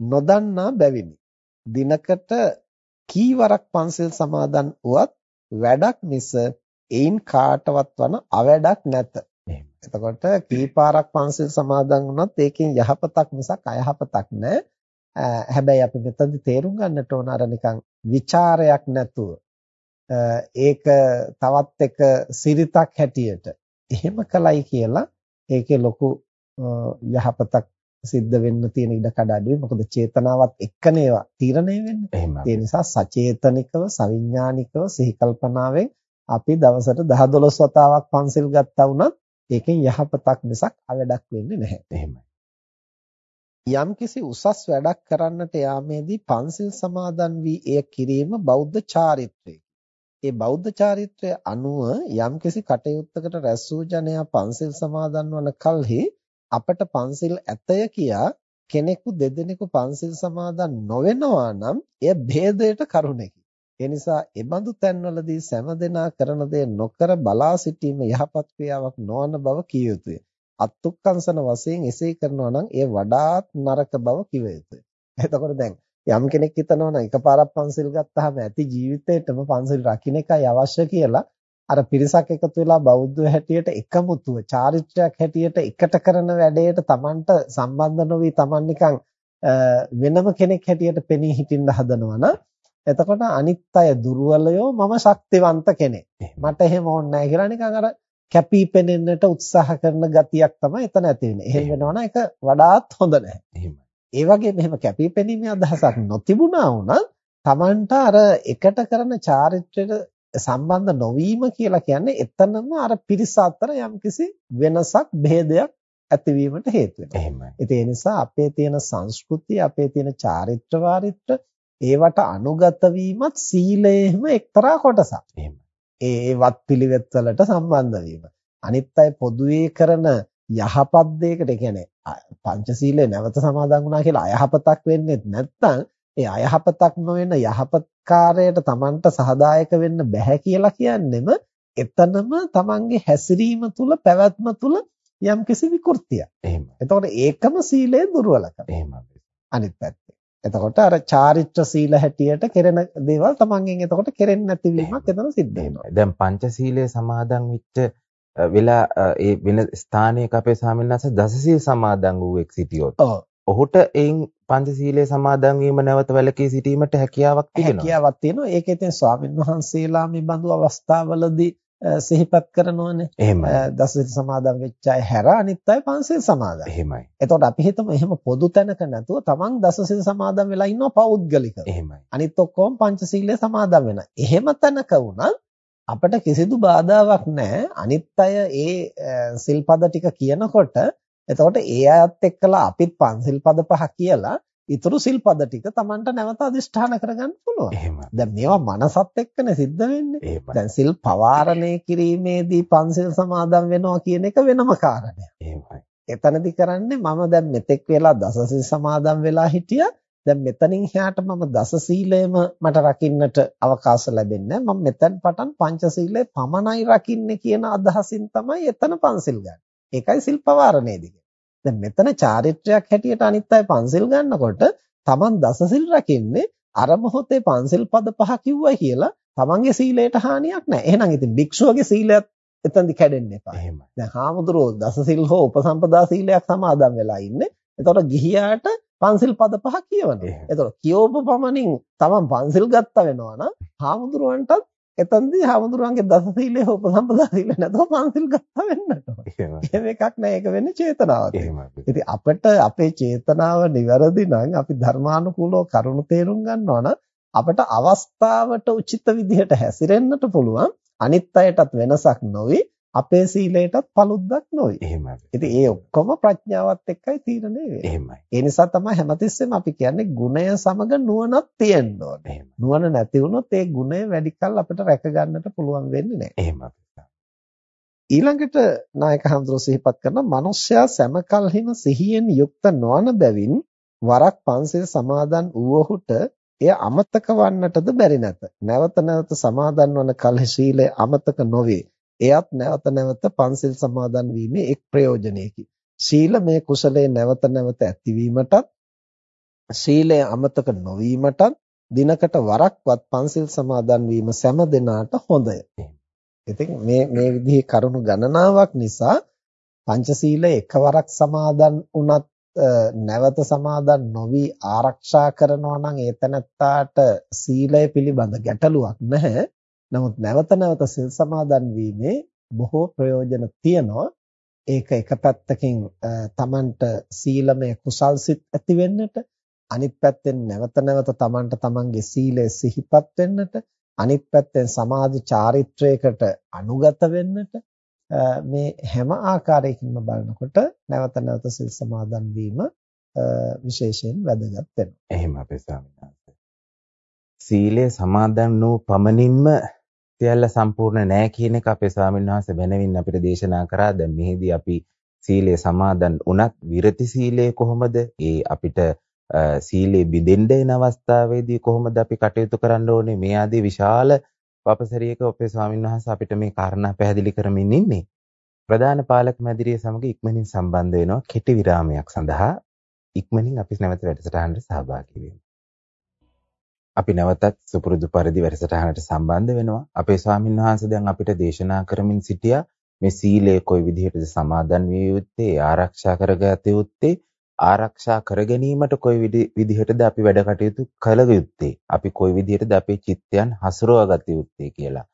[SPEAKER 2] නොදන්නා බැවිනි. දිනකට කීවරක් පන්සිල් සමාදන් වුවත් වැඩක් මිස එයින් කාටවත් වන අවැඩක් නැත. එතකොට කීපාරක් පන්සිල් සමාදන් වුණත් ඒකෙන් යහපතක් මිසක් අයහපතක් නැහැ. හැබැයි අපි මෙතනදි තේරුම් ගන්නට ඕන අර නිකන් ਵਿਚාරයක් නැතුව ඒක තවත් එක සිරිතක් හැටියට එහෙම කලයි කියලා ඒකේ ලොකු යහපතක් සිද්ධ වෙන්න තියෙන ඉඩ කඩ අඩුයි. මොකද චේතනාවත් එක්කනේ ඒවා තීරණය වෙන්නේ. ඒ නිසා සචේතනිකව, සවිඥානිකව, සිහි කල්පනාවෙන් අපි දවසට 10 12 වතාවක් පන්සිල් ගත්තා වුණත් ඒකෙන් යහපතක් මිසක් අවඩක් වෙන්නේ නැහැ.
[SPEAKER 1] එහෙමයි.
[SPEAKER 2] යම්කිසි උසස් වැඩක් කරන්නට යාමේදී පන්සිල් සමාදන් වී එය කිරීම බෞද්ධ චාරිත්‍රයකි. ඒ බෞද්ධ චාරිත්‍රය අනුව යම්කිසි කටයුත්තකට රැස් වූ ජනයා පන්සිල් සමාදන් වන කලෙහි අපට පන්සිල් ඇතය කියා කෙනෙකු දෙදෙනෙකු පන්සිල් සමාදන් නොවෙනවා නම් එය භේදයට කරුණකි. ඒ නිසා එබඳු තැන්වලදී සෑම දෙනා කරන දේ නොකර බලා සිටීම යහපත් ක්‍රියාවක් නොවන බව කිය යුතුය. අත්ුක්කංශන වශයෙන් එසේ කරනවා නම් එය වඩාත් නරක බව කිව යුතුය. එතකොට දැන් යම් කෙනෙක් හිතනවා නම් එකපාරක් පන්සිල් ගත්තාම ඇති ජීවිතේටම පන්සිල් රකින්න එකයි අවශ්‍ය කියලා අර පිරිසක් එකතු වෙලා බෞද්ධ හැටියට එකමුතුව චාරිත්‍රාක් හැටියට එකට කරන වැඩේට Tamanට සම්බන්ධ නොවි Taman නිකන් වෙනම කෙනෙක් හැටියට පෙනී හිටින්න හදනවා නම් එතකොට අනිත් අය දුර්වලයෝ මම ශක්තිවන්ත කෙනෙක්. මට එහෙම ඕනේ නැහැ කියලා නිකන් අර කැපී පෙනෙන්නට උත්සාහ කරන ගතියක් තමයි එතන ඇති වෙන්නේ. එහෙම වෙනවනම් ඒක වඩාත් හොඳ නැහැ.
[SPEAKER 1] එහෙමයි.
[SPEAKER 2] ඒ වගේ මෙහෙම කැපී පෙනීමේ අදහසක් නොතිබුණා වුණත් Tamanට අර එකට කරන චාරිත්‍රයට සම්බන්ධ නොවීම කියලා කියන්නේ එතනම අර පිරිස අතර යම්කිසි වෙනසක් ભેදයක් ඇතිවීමට හේතු වෙනවා.
[SPEAKER 1] එහෙමයි.
[SPEAKER 2] ඒ නිසා අපේ තියෙන සංස්කෘතිය, අපේ තියෙන චාරිත්‍ර වාරිත්‍ර ඒවට අනුගත වීමත් සීලයේම එක්තරා කොටසක්.
[SPEAKER 1] එහෙමයි.
[SPEAKER 2] ඒ වත් පිළිවෙත් වලට සම්බන්ධ වීම. අනිත් අය පොදුවේ කරන යහපත් දෙයකට කියන්නේ පංචශීලයේ නැවත සමාදන් වුණා කියලා අයහපතක් වෙන්නේ නැත්නම් ඒ අයහපතක් නොවන යහපත් කාර්යයට Tamanට සහායක වෙන්න බෑ කියලා කියන්නෙම එතනම Tamanගේ හැසිරීම තුල පැවැත්ම තුල යම්කිසි විකෘතියක්.
[SPEAKER 1] එහෙමයි.
[SPEAKER 2] එතකොට ඒකම සීලේ දුර්වලකම.
[SPEAKER 1] එහෙමයි.
[SPEAKER 2] අනිත් පැත්තේ. එතකොට අර චාරිත්‍ර සීල හැටියට කෙරෙන දේවල් Tamanගෙන් එතකොට කෙරෙන්නේ නැති වීමක් එතන සිද්ධ වෙනවා.
[SPEAKER 1] දැන් පංචශීලයේ සමාදන් වෙච්ච වෙලා ඒ වෙන ස්ථානයක අපේ ස්වාමීන් වහන්සේ දසසීල් සමාදන් වූ එක් සිටියොත්. ඔහුට එයින් පංචශීලයේ සමාදන් වීම නැවත වැළකී සිටීමට හැකියාවක් තියෙනවා.
[SPEAKER 2] හැකියාවක් තියෙනවා. ඒක ඉතින් ස්වාමීන් වහන්සේලා මේ බඳු අවස්ථාවලදී සිහිපත් කරනවනේ.
[SPEAKER 1] එහෙමයි.
[SPEAKER 2] දසසිල් සමාදන් වෙච්ච අය හැර අනිත් අය පන්සිල් සමාදන්.
[SPEAKER 1] එහෙමයි.
[SPEAKER 2] එතකොට අපි හිතමු එහෙම පොදු තැනක නැතුව තමන් දසසිල් සමාදන් වෙලා ඉන්නවා පෞද්ගලිකව.
[SPEAKER 1] එහෙමයි.
[SPEAKER 2] අනිත් ඔක්කොම පංචශීලයේ සමාදන් වෙනවා. එහෙම තැනක වුණත් අපිට කිසිදු බාධාවක් නැහැ. අනිත් අය ඒ සිල්පද ටික කියනකොට එතකොට ඒ අයත් එක්කලා අපිත් පන්සිල් පද පහ කියලා ඊතුරු සිල්පද ටික Tamanට නැවත අදිෂ්ඨාන කරගන්න පුළුවන්.
[SPEAKER 1] එහෙමයි.
[SPEAKER 2] දැන් මේවා මනසත් එක්කනේ සිද්ධ වෙන්නේ. දැන් සිල් පවාරණය කිරීමේදී පන්සිල් සමාදන් වෙනවා කියන එක වෙනම කාරණයක්.
[SPEAKER 1] එහෙමයි.
[SPEAKER 2] එතනදි කරන්නේ මම දැන් මෙතෙක් වෙලා දසසිල් සමාදන් වෙලා හිටියා. දැන් මෙතනින් එහාට මම දස සීලයම මට රකින්නට අවකාශ ලැබෙන්නේ මම මෙතෙන් පටන් පංචශීලය පමණයි රකින්නේ කියන අදහසින් තමයි එතන පන්සිල් ගන්න. ඒකයි සිල් පවාරණයේදී. දැන් මෙතන චාරිත්‍රයක් හැටියට අනිත් අය පන්සිල් ගන්නකොට Taman දසසිල් රකින්නේ අර මොහොතේ පන්සිල් පද පහ කිව්වයි කියලා Tamanගේ සීලයට හානියක් නැහැ. එහෙනම් ඉතින් භික්ෂුවගේ සීලයත් එතනදි කැඩෙන්න එපා.
[SPEAKER 1] එහෙමයි.
[SPEAKER 2] දැන් හාමුදුරුවෝ දසසිල් හෝ උපසම්පදා සීලයක් සමාදන් වෙලා ඉන්නේ. එතකොට ගිහියාට පන්සිල් පද පහ කියවනවා. එතකොට කියවපු පමණින් Taman පන්සිල් ගත්තා වෙනවා නම් හාමුදුරුවන්ටත් එතනදී හාමුදුරුවන්ගේ දස සීලය උපසම්පදා සීලය නැතුව පන්සිල් ගත්තා වෙන්නට. එහෙම එකක් නෑ ඒක වෙන්නේ චේතනාවත්. ඉතින් අපිට අපේ චේතනාව નિවරදි නම් අපි ධර්මානුකූලව කරුණු තේරුම් ගන්නවා නම් අපිට අවස්ථාවට උචිත විදිහට හැසිරෙන්නට පුළුවන්. අනිත් අයටත් වෙනසක් නොවි අපේ සීලයටත් paluddක් නොවේ.
[SPEAKER 1] එහෙමයි.
[SPEAKER 2] ඉතින් ඒ ඔක්කොම ප්‍රඥාවත් එක්කයි තීරණය වෙන්නේ.
[SPEAKER 1] එහෙමයි.
[SPEAKER 2] ඒ නිසා තමයි හැමතිස්සෙම අපි කියන්නේ ගුණය සමග නුවණක් තියෙන්න ඕනේ.
[SPEAKER 1] එහෙමයි.
[SPEAKER 2] නුවණ නැති වුණොත් ඒ ගුණය වැඩි කල අපිට රැක ගන්නට පුළුවන් වෙන්නේ නැහැ.
[SPEAKER 1] එහෙමයි.
[SPEAKER 2] ඊළඟට නායක හඳුර සිහිපත් කරන මිනිසයා සෑමකල්හිම සිහියෙන් යුක්ත නොවන බැවින් වරක් පන්සිල් සමාදන් වූවහුට එය අමතක වන්නටද බැරි නැත. නැවත නැවත සමාදන් වන කල්හි ශීලය අමතක නොවේ. එයත් නැවත නැවත පන්සිල් සමාදන් වීමේ එක් ප්‍රයෝජනයකි. ශීලමය කුසලයේ නැවත නැවත ඇතිවීමටත් ශීලය අමතක නොවීමටත් දිනකට වරක්වත් පන්සිල් සමාදන් වීම සෑම දිනාට හොඳය. ඉතින් මේ මේ විදිහේ කරුණු ගණනාවක් නිසා පංචශීලය එකවරක් සමාදන් වුණත් නැවත සමාදන් නොවි ආරක්ෂා කරනවා නම් ඒතනත්තාට සීලය පිළිබඳ ගැටලුවක් නැහැ. නමුත් නැවත නැවත සිල් සමාදන් වීමේ බොහෝ ප්‍රයෝජන තියෙනවා. ඒක එක පැත්තකින් තමන්ට සීලමය කුසල් සිත් ඇති වෙන්නට අනිත් පැත්තෙන් නැවත නැවත තමන්ට තමන්ගේ සීලය සිහිපත් වෙන්නට අනිත් පැත්තෙන් සමාධි චාරිත්‍රයකට අනුගත වෙන්නට මේ හැම ආකාරයකින්ම බලනකොට නැවත නැවත සිල් සමාදන් වීම විශේෂයෙන් වැදගත් වෙනවා.
[SPEAKER 1] එහෙම අපේ ස්වාමීන් වහන්සේ. සීලය සමාදන් වූ පමණින්ම සියල්ල සම්පූර්ණ නෑ කියන එක අපේ ස්වාමීන් වහන්සේ බැනවින් අපිට දේශනා කරා. දැන් මෙහිදී අපි සීලය සමාදන් වුණත් විරති සීලය කොහොමද? ඒ අපිට සීලේ බිඳෙන්න එන අවස්ථාවේදී කොහොමද අපි කටයුතු කරන්න ඕනේ? මේ ආදී විශාල වපසරියක අපේ ස්වාමීන් වහන්සේ අපිට මේ කාරණා පැහැදිලි කරමින් ඉන්නේ. ප්‍රධාන පාලක මැදිරිය සමග ඉක්මනින් සම්බන්ධ වෙනවා කෙටි විරාමයක් සඳහා. ඉක්මනින් අපි නැවත වැඩසටහනට සහභාගී වෙමු. අපි නැවතත් සුපුරුදු පරිදි වැඩසටහනට සම්බන්ධ වෙනවා. අපේ ස්වාමීන් වහන්සේ දැන් අපිට දේශනා කරමින් සිටියා මේ සීලය කොයි විදිහටද සමාදන් විය යුත්තේ, ආරක්ෂා කරගත යුත්තේ, ආරක්ෂා කර ගැනීමට කොයි විදිහටද අපි වැඩ කටයුතු කළ යුත්තේ, අපි කොයි විදිහටද අපේ චිත්තයන් හසුරවා ගත යුත්තේ කියලා.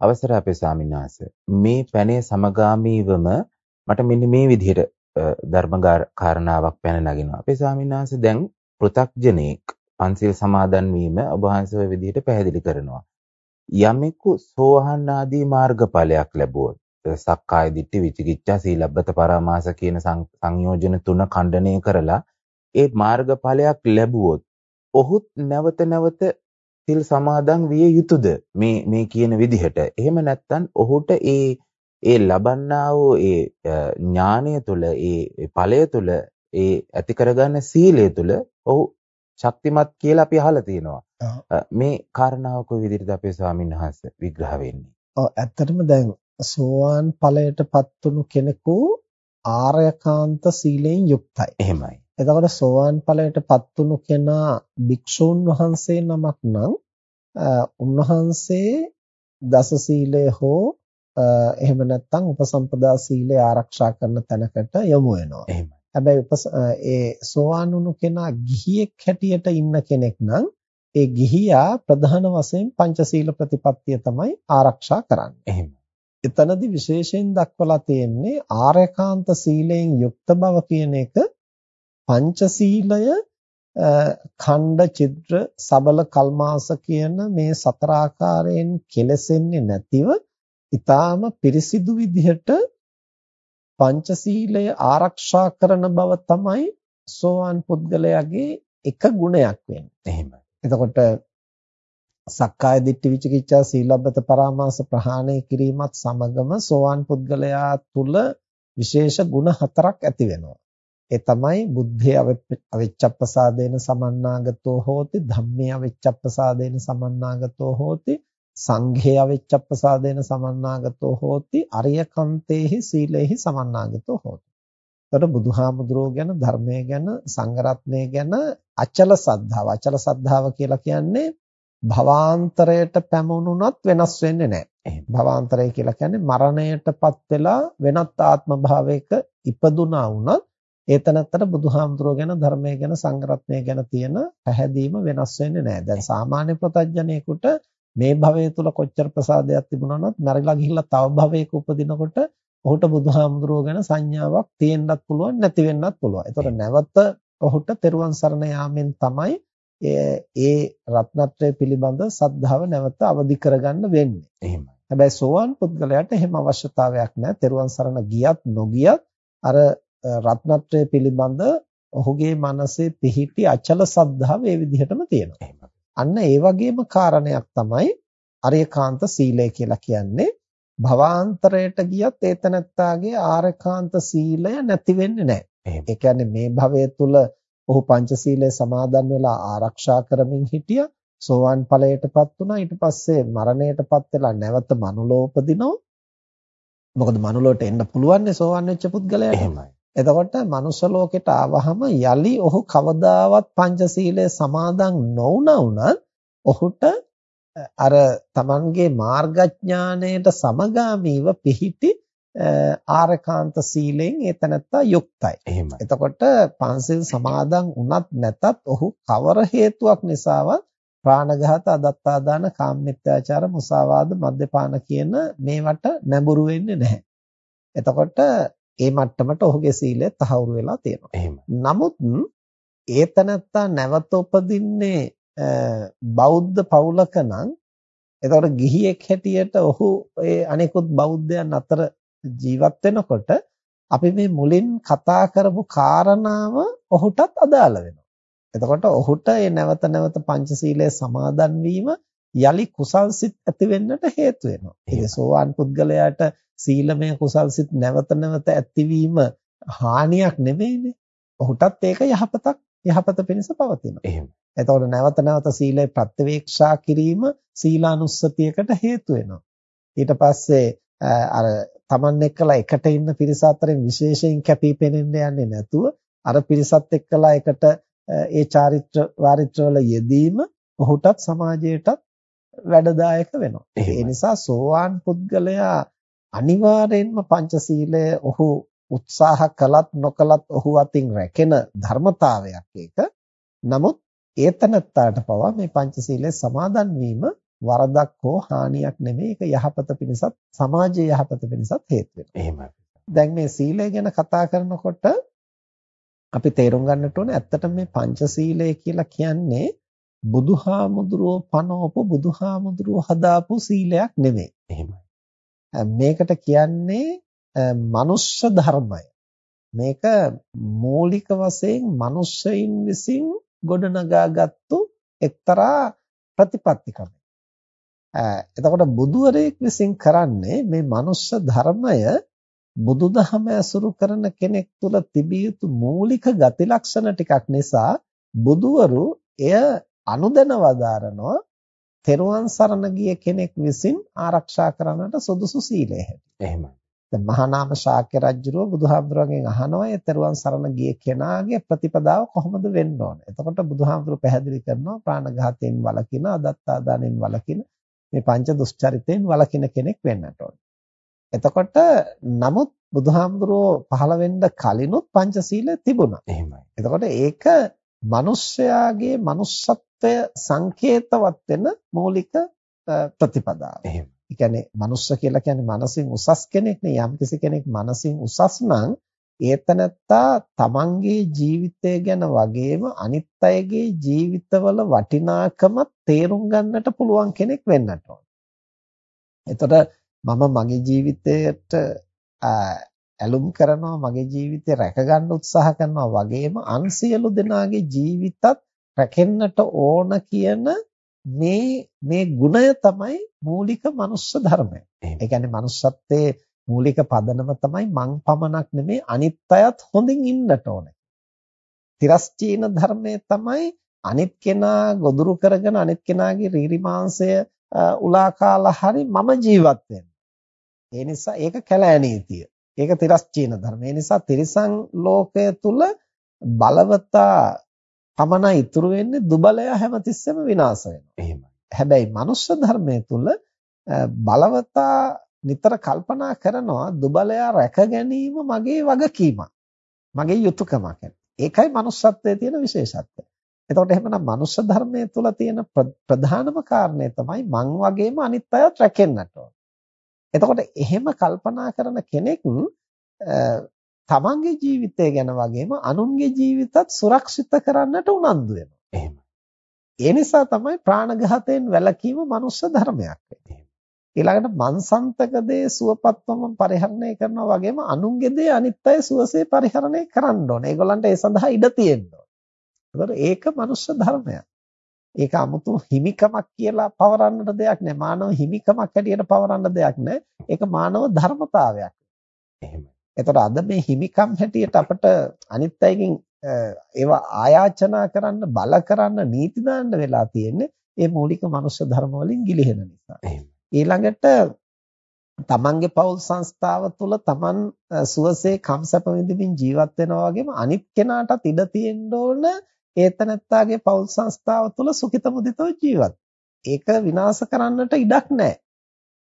[SPEAKER 1] අවසර අපේ ස්වාමීන් වහන්සේ මේ පැනේ සමගාමීවම මට මෙන්න මේ විදිහට ධර්මගාර කාරණාවක් පැන නගිනවා. අපේ ස්වාමීන් වහන්සේ දැන් පෘ탁ජනෙක් පන්සිල් සමාදන් වීම ඔබ වහන්සේ ඔය විදිහට පැහැදිලි කරනවා. යමෙකු සෝහන් ආදී මාර්ගඵලයක් ලැබුවොත් සක්කාය දිට්ඨි විචිකිච්ඡා සීලබ්බත පරාමාස කියන සංයෝජන තුන ඛණ්ඩණය කරලා ඒ මාර්ගඵලයක් ලැබුවොත් ඔහුත් නැවත නැවත සිල් සමාදන් විය යුතුයද මේ මේ කියන විදිහට එහෙම නැත්නම් ඔහුට ඒ ඒ ලබන්නා වූ ඒ ඥානය තුළ ඒ ඵලය තුළ ඒ ඇති කරගන්න සීලය තුළ ඔහු ශක්තිමත් කියලා අපි අහලා තියෙනවා. මේ කාරණාව කොයි විදිහටද අපේ ස්වාමීන් වහන්සේ විග්‍රහ වෙන්නේ?
[SPEAKER 2] ඔව් ඇත්තටම දැන් සෝවාන් ඵලයටපත් වුණු කෙනෙකු ආර්යකාන්ත සීලයෙන් යුක්තයි.
[SPEAKER 1] එහෙමයි.
[SPEAKER 2] එතකොට සෝවාන් ඵලයටපත් වුණු කෙනා භික්ෂූන් වහන්සේ නමක් නම් උන්වහන්සේ දස සීලය හෝ එහෙම නැත්නම් උපසම්පදා සීලය ආරක්ෂා කරන තැනකට යොමු වෙනවා.
[SPEAKER 1] එහෙමයි.
[SPEAKER 2] හැබැයි ඒ සෝවාන් වුණු කෙනා ගිහියෙක් හැටියට ඉන්න කෙනෙක් නම් ඒ ගිහියා ප්‍රධාන වශයෙන් පංචශීල ප්‍රතිපත්තිය තමයි ආරක්ෂා කරන්නේ.
[SPEAKER 1] එහෙම.
[SPEAKER 2] එතනදී විශේෂයෙන් දක්වලා තියෙන්නේ ආර්යකාන්ත සීලයෙන් යුක්ත බව කියන එක පංචශීලය ඛණ්ඩ චිත්‍ර සබල කල්මාස කියන මේ සතර ආකාරයෙන් කෙලසෙන්නේ නැතිව ඊටාම පිරිසිදු විදිහට පංචශීලය ආරක්ෂා කරන බව තමයි සෝවාන් පුද්ගලයාගේ එක ගුණයක් වෙන්නේ.
[SPEAKER 1] එහෙමයි.
[SPEAKER 2] එතකොට සක්කාය දිට්ඨි විචිකිච්ඡා සීලබ්බත පරාමාස ප්‍රහාණය කිරීමත් සමගම සෝවාන් පුද්ගලයා තුල විශේෂ ගුණ හතරක් ඇති වෙනවා. ඒ තමයි බුද්ධේ අවිච්ඡප්පසාදේන සමන්නාගතෝ හෝති ධම්මේ අවිච්ඡප්පසාදේන සමන්නාගතෝ හෝති සංඝේ අවිච්ඡප්පසාදේන සමන්නාගතෝ හෝති අරියකන්තේහි සීලේහි සමන්නාගතෝ හෝති. එතකොට බුදුහාමුදුරුවෝ ගැන ධර්මය ගැන සංඝරත්නය ගැන අචල සද්ධාව අචල සද්ධාව කියලා කියන්නේ භවාන්තරයට පැමුණුනත් වෙනස් වෙන්නේ නැහැ. භවාන්තරය කියලා කියන්නේ මරණයටපත් වෙලා වෙනත් ආත්ම භාවයක ඉපදුනා වුණත් ඒ තනත්තට බුදුහාමුදුරුවෝ ගැන ධර්මය ගැන සංඝරත්නය ගැන තියෙන පැහැදීම වෙනස් වෙන්නේ නැහැ. දැන් සාමාන්‍ය ප්‍රතඥයෙකුට මේ භවය තුල කොච්චර ප්‍රසාදයක් තිබුණා වුණත් මරලා ගිහිල්ලා තව භවයක උපදිනකොට ඔහුට බුදුහාමුදුරුවෝ ගැන සංඥාවක් තියෙන්නත් පුළුවන් නැති වෙන්නත් පුළුවන්. ඒතකොට නැවත ඔහුට තෙරුවන් සරණ යාමෙන් තමයි ඒ රත්නත්‍රය පිළිබඳ සද්ධාව නැවත අවදි කරගන්න වෙන්නේ.
[SPEAKER 1] එහෙමයි.
[SPEAKER 2] හැබැයි සෝවාන් පුද්ගලයාට එහෙම අවශ්‍යතාවයක් නැහැ. තෙරුවන් සරණ ගියත් නොගියත් අර රත්නත්‍රය පිළිබඳ ඔහුගේ මනසේ පිහිටි අචල සද්ධාව ඒ විදිහටම තියෙනවා. අන්න ඒ වගේම කාරණයක් තමයි අරියකාන්ත සීලය කියලා කියන්නේ. භවාන්තරයට ගියත් ඒතනත්තාගේ ආරකාන්ත සීලය නැති වෙන්නේ නැහැ. ඒ කියන්නේ මේ භවය තුල ඔහු පංචශීලය සමාදන් වෙලා ආරක්ෂා කරමින් හිටියා. සෝවාන් ඵලයටපත් වුණා. ඊට පස්සේ මරණයටපත් වෙලා නැවත මනුලෝ උපදිනවා. මොකද මනුලෝට එන්න පුළුවන් සෝවාන් වෙච්ච පුද්ගලයාට.
[SPEAKER 1] එහෙමයි.
[SPEAKER 2] එතකොට මනුෂ්‍ය ලෝකෙට ආවහම යලි ඔහු කවදාවත් පංචශීලය සමාදන් නොවුණා වුණත් ඔහුට අර තමන්ගේ මාර්ගඥාණයට සමගාමීව පිහිටි ආරකාන්ත සීලෙන් ඒ තනත්තා යුක්තයි.
[SPEAKER 1] එහෙමයි.
[SPEAKER 2] එතකොට පංචශීල සමාදන් වුණත් නැතත් ඔහු කවර හේතුවක් නිසාවත් ප්‍රාණඝාත, අදත්තාදාන, කාමමිත්‍යාචාර, මුසාවාද, මද්යපාන කියන මේවට නැඹුරු වෙන්නේ නැහැ. එතකොට ඒ මට්ටමට ඔහුගේ සීලය තහවුරු වෙලා තියෙනවා. නමුත් ඒ තනත්තා නැවත උපදින්නේ බෞද්ධ පවුලක නම් එතකොට ගිහියෙක් හැටියට ඔහු ඒ අනෙකුත් බෞද්ධයන් අතර ජීවත් වෙනකොට අපි මේ මුලින් කතා කරපු කාරණාව ඔහුටත් අදාළ වෙනවා. එතකොට ඔහුට මේ නැවත නැවත පංචශීලයේ සමාදන් වීම යලි කුසල් සිත් ඇති වෙන්නට හේතු වෙනවා. ඉතින් සෝවාන් පුද්ගලයාට සීලමය කුසල් සිත් නැවත නැවත ඇතිවීම හානියක් නෙමෙයිනේ. ඔහුටත් ඒක යහපතක් යහපත පිණිස පවතිනවා.
[SPEAKER 1] එහෙම.
[SPEAKER 2] එතකොට නැවත නැවත සීලය ප්‍රත්‍යවේක්ෂා කිරීම සීලානුස්සතියකට හේතු වෙනවා. ඊට පස්සේ අර Taman එක්කලා එකට ඉන්න පිරිස අතරින් විශේෂයෙන් කැපී පෙනෙන්න යන්නේ නැතුව අර පිරිසත් එක්කලා එකට ඒ චාරිත්‍ර වාරිත්‍රවල යෙදීම ඔහුටත් සමාජයටත් වැඩදායක වෙනවා. ඒ නිසා සෝවාන් පුද්ගලයා අනිවාර්යෙන්ම පංචශීලය ඔහු උත්සාහ කළත් නොකළත් ඔහු අතින් රැකෙන ධර්මතාවයක් ඒක. නමුත් ඒතනත්තාට පවා මේ පංචශීලයේ සමාදන් වීම වරදක් හෝ හානියක් නෙමෙයි ඒක යහපත පිණිසත් සමාජයේ යහපත පිණිසත් හේතු වෙනවා. දැන් මේ සීලය ගැන කතා කරනකොට අපි තේරුම් ගන්නට ඕනේ ඇත්තටම මේ පංචශීලය කියලා කියන්නේ බුදුහාමුදුරුවෝ පනවපු බුදුහාමුදුරුවෝ හදාපු සීලයක් නෙමෙයි.
[SPEAKER 1] එහෙමයි.
[SPEAKER 2] මේකට කියන්නේ මනුෂ්‍ය ධර්මය. මේක මූලික වශයෙන් මනුෂ්‍යයින් විසින් ගොඩනගාගත්තු එක්තරා ප්‍රතිපත්ති ක්‍රමයක්. එතකොට බුදුවරයෙක් විසින් කරන්නේ මේ මනුෂ්‍ය ධර්මය බුදුදහම ඇසුරු කරන කෙනෙක් තුළ තිබිය යුතු මූලික ගති ලක්ෂණ ටිකක් නිසා බුදුවරු එය අනුදැන වදාරනවා තෙරුවන් සරණ ගිය කෙනෙක් විසින් ආරක්ෂා කරන්නට සුදුසු සීලය හැටි.
[SPEAKER 1] එහෙමයි.
[SPEAKER 2] දැන් මහා නාම ශාක්‍ය රජුරෝ බුදුහාමුදුරන්ගෙන් අහනවා ඒ තෙරුවන් සරණ ගිය කෙනාගේ ප්‍රතිපදාව කොහොමද වෙන්න ඕන. එතකොට බුදුහාමුදුරු පැහැදිලි කරනවා ප්‍රාණඝාතයෙන් වළකින, අදත්තාදානෙන් වළකින මේ පංච දුස්චරිතයෙන් වළකින කෙනෙක් වෙන්නට ඕන. එතකොට නමුත් බුදුහාමුදුරුවෝ පහළ වෙන්න කලිනුත් පංචශීලය තිබුණා.
[SPEAKER 1] එහෙමයි.
[SPEAKER 2] එතකොට ඒක මිනිස්යාගේ manussත්වය සංකේතවත් වෙන මූලික ප්‍රතිපදාව.
[SPEAKER 1] එහෙම.
[SPEAKER 2] ඒ කියන්නේ මනුස්ස කියලා කියන්නේ මනසින් උසස් කෙනෙක් නේ. යම්කිසි කෙනෙක් මනසින් උසස් නම් ඒතනත්තා තමන්ගේ ජීවිතය ගැන වගේම අනිත් අයගේ ජීවිතවල වටිනාකම තේරුම් ගන්නට පුළුවන් කෙනෙක් වෙන්නට ඕන. එතකොට මම මගේ ජීවිතයට ඇලුම් කරනවා මගේ ජීවිතය රැකගන්න උත්සාහ කරනවා වගේම අන් සියලු දෙනාගේ ජීවිතත් රැකෙන්නට ඕන කියන මේ මේ ගුණය තමයි මූලික මනුෂ්‍ය ධර්මය. ඒ කියන්නේ මනුෂ්‍යත්වයේ මූලික පදනම තමයි මං පමණක් නෙමේ අනිත් අයත් හොඳින් ඉන්නට ඕනේ. තිරස්චීන ධර්මයේ තමයි අනිත් කෙනා ගොදුරු කරගෙන අනිත් කෙනාගේ රීරි මාංශය උලා කාලා හරි මම ජීවත් වෙන්න. ඒ නිසා ඒක කැලෑ නීතිය. ඒක තිරස්චීන ධර්ම. ඒ නිසා තිරිසන් ලෝකය තුල බලවතා පමණයි ඉතුරු වෙන්නේ දුබලයා හැමතිස්සෙම විනාශ වෙනවා.
[SPEAKER 1] එහෙමයි.
[SPEAKER 2] හැබැයි මනුෂ්‍ය ධර්මයේ තුල බලවතා නිතර කල්පනා කරනවා දුබලයා රැක ගැනීම මගේ වගකීමක්. මගේ යුතුයකමක්. ඒකයි manussත්වයේ තියෙන විශේෂත්වය. එතකොට එහෙමනම් මනුෂ්‍ය ධර්මයේ තුල තියෙන ප්‍රධානම කාරණය තමයි මං වගේම අනිත් අයත් රැකෙන්නට ඕන. එතකොට එහෙම කල්පනා කරන කෙනෙක් තමන්ගේ ජීවිතය ගැන වගේම අනුන්ගේ ජීවිතත් සුරක්ෂිත කරන්නට උනන්දු වෙනවා.
[SPEAKER 1] එහෙමයි.
[SPEAKER 2] ඒ නිසා තමයි ප්‍රාණඝාතයෙන් වැළකීම මනුෂ්‍ය ධර්මයක් වෙන්නේ. ඊළඟට මන්සන්තක දේ සුවපත්වම පරිහරණය කරනවා වගේම අනුන්ගේ දේ අනිත් අය සුවසේ පරිහරණය කරන්න ඕනේ. ඒගොල්ලන්ට ඒ සඳහා ඉඩ තියෙන්න ඕනේ. ඒක මනුෂ්‍ය ධර්මයක්. ඒක 아무තු හිමිකමක් කියලා පවරන්නට දෙයක් නෑ. මානව හිමිකමක් හැටියට පවරන්න දෙයක් නෑ. ඒක මානව ධර්මතාවයක්.
[SPEAKER 1] එහෙමයි.
[SPEAKER 2] එතකොට අද මේ හිමිකම් හැටියට අපිට අනිත් අයකින් ඒවා ආයාචනා කරන්න බල කරන්න නීති දාන්න වෙලා තියෙන්නේ ඒ මූලික මනුෂ්‍ය ධර්ම වලින් ගිලිහෙන නිසා. ඊළඟට තමන්ගේ පෞල් සංස්ථාව තුළ තමන් සුවසේ කම්සප විඳින්මින් ජීවත් වෙනවා වගේම අනිත් කෙනාටත් ඉඩ තියෙන්න ඕන ඒතනත්තාගේ පෞල් සංස්ථාව තුළ සුඛිත මුදිතව ජීවත්. ඒක විනාශ කරන්නට ඉඩක් නැහැ.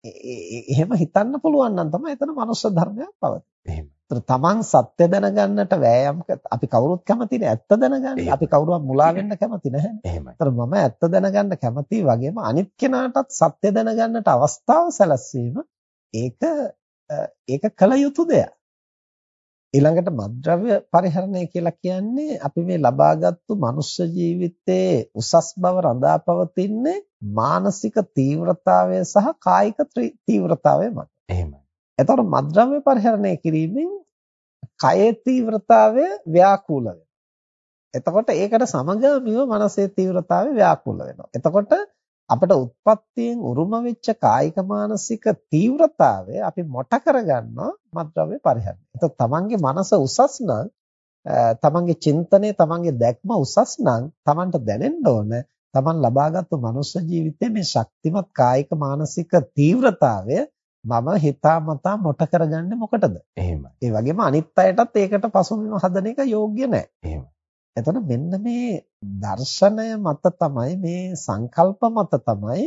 [SPEAKER 2] එහෙම හිතන්න පුළුවන් නම් තමයි එතන මනුෂ්‍ය ධර්මයක් පවතින්නේ.
[SPEAKER 1] එහෙම.
[SPEAKER 2] තමන් සත්‍ය දැනගන්නට වෑයම් අපි කවුරුත් කැමති නෑ ඇත්ත දැනගන්න. අපි කවුරුවත් මුලා වෙන්න කැමති නැහැ.
[SPEAKER 1] එහෙමයි.
[SPEAKER 2] ඒතර මම ඇත්ත දැනගන්න කැමති වගේම අනිත් කෙනාටත් සත්‍ය දැනගන්නට අවස්ථාව සැලසීම ඒක ඒක කල යුතු දෙයක්. ඊළඟට මද්ද්‍රව්‍ය පරිහරණය කියලා කියන්නේ අපි මේ ලබාගත්තු මනුෂ්‍ය ජීවිතයේ උසස් බව රඳා පවතින්නේ මානසික තීව්‍රතාවය සහ කායික තීව්‍රතාවය මත.
[SPEAKER 1] එහෙමයි.
[SPEAKER 2] එතකොට මද්ද්‍රව්‍ය පරිහරණය කිරීමෙන් කයේ තීව්‍රතාවය ව්‍යාකූල වෙනවා. එතකොට ඒකට සමගාමීව මනසේ තීව්‍රතාවය ව්‍යාකූල වෙනවා. එතකොට අපිට උත්පත්තියෙන් උරුම වෙච්ච කායික මානසික තීව්‍රතාවය අපි මොට කරගන්නවා මද්ද්‍රව්‍ය පරිහරණය. එතකොට තමන්ගේ මනස උසස් නම් තමන්ගේ චින්තනය තමන්ගේ දැක්ම උසස් නම් තමන්ට දැනෙන්න ඕන තමන් ලබාගත්තු මනුෂ්‍ය ජීවිතයේ මේ ශක්තිමත් කායික මානසික තීව්‍රතාවය මම හිතාමතා මොට කරගන්නේ මොකටද?
[SPEAKER 1] එහෙමයි.
[SPEAKER 2] ඒ වගේම අනිත් අයටත් ඒකට පසුබිම හදන එක යෝග්‍ය නැහැ.
[SPEAKER 1] එහෙමයි.
[SPEAKER 2] එතන මෙන්න මේ දර්ශනය මත තමයි මේ සංකල්ප මත තමයි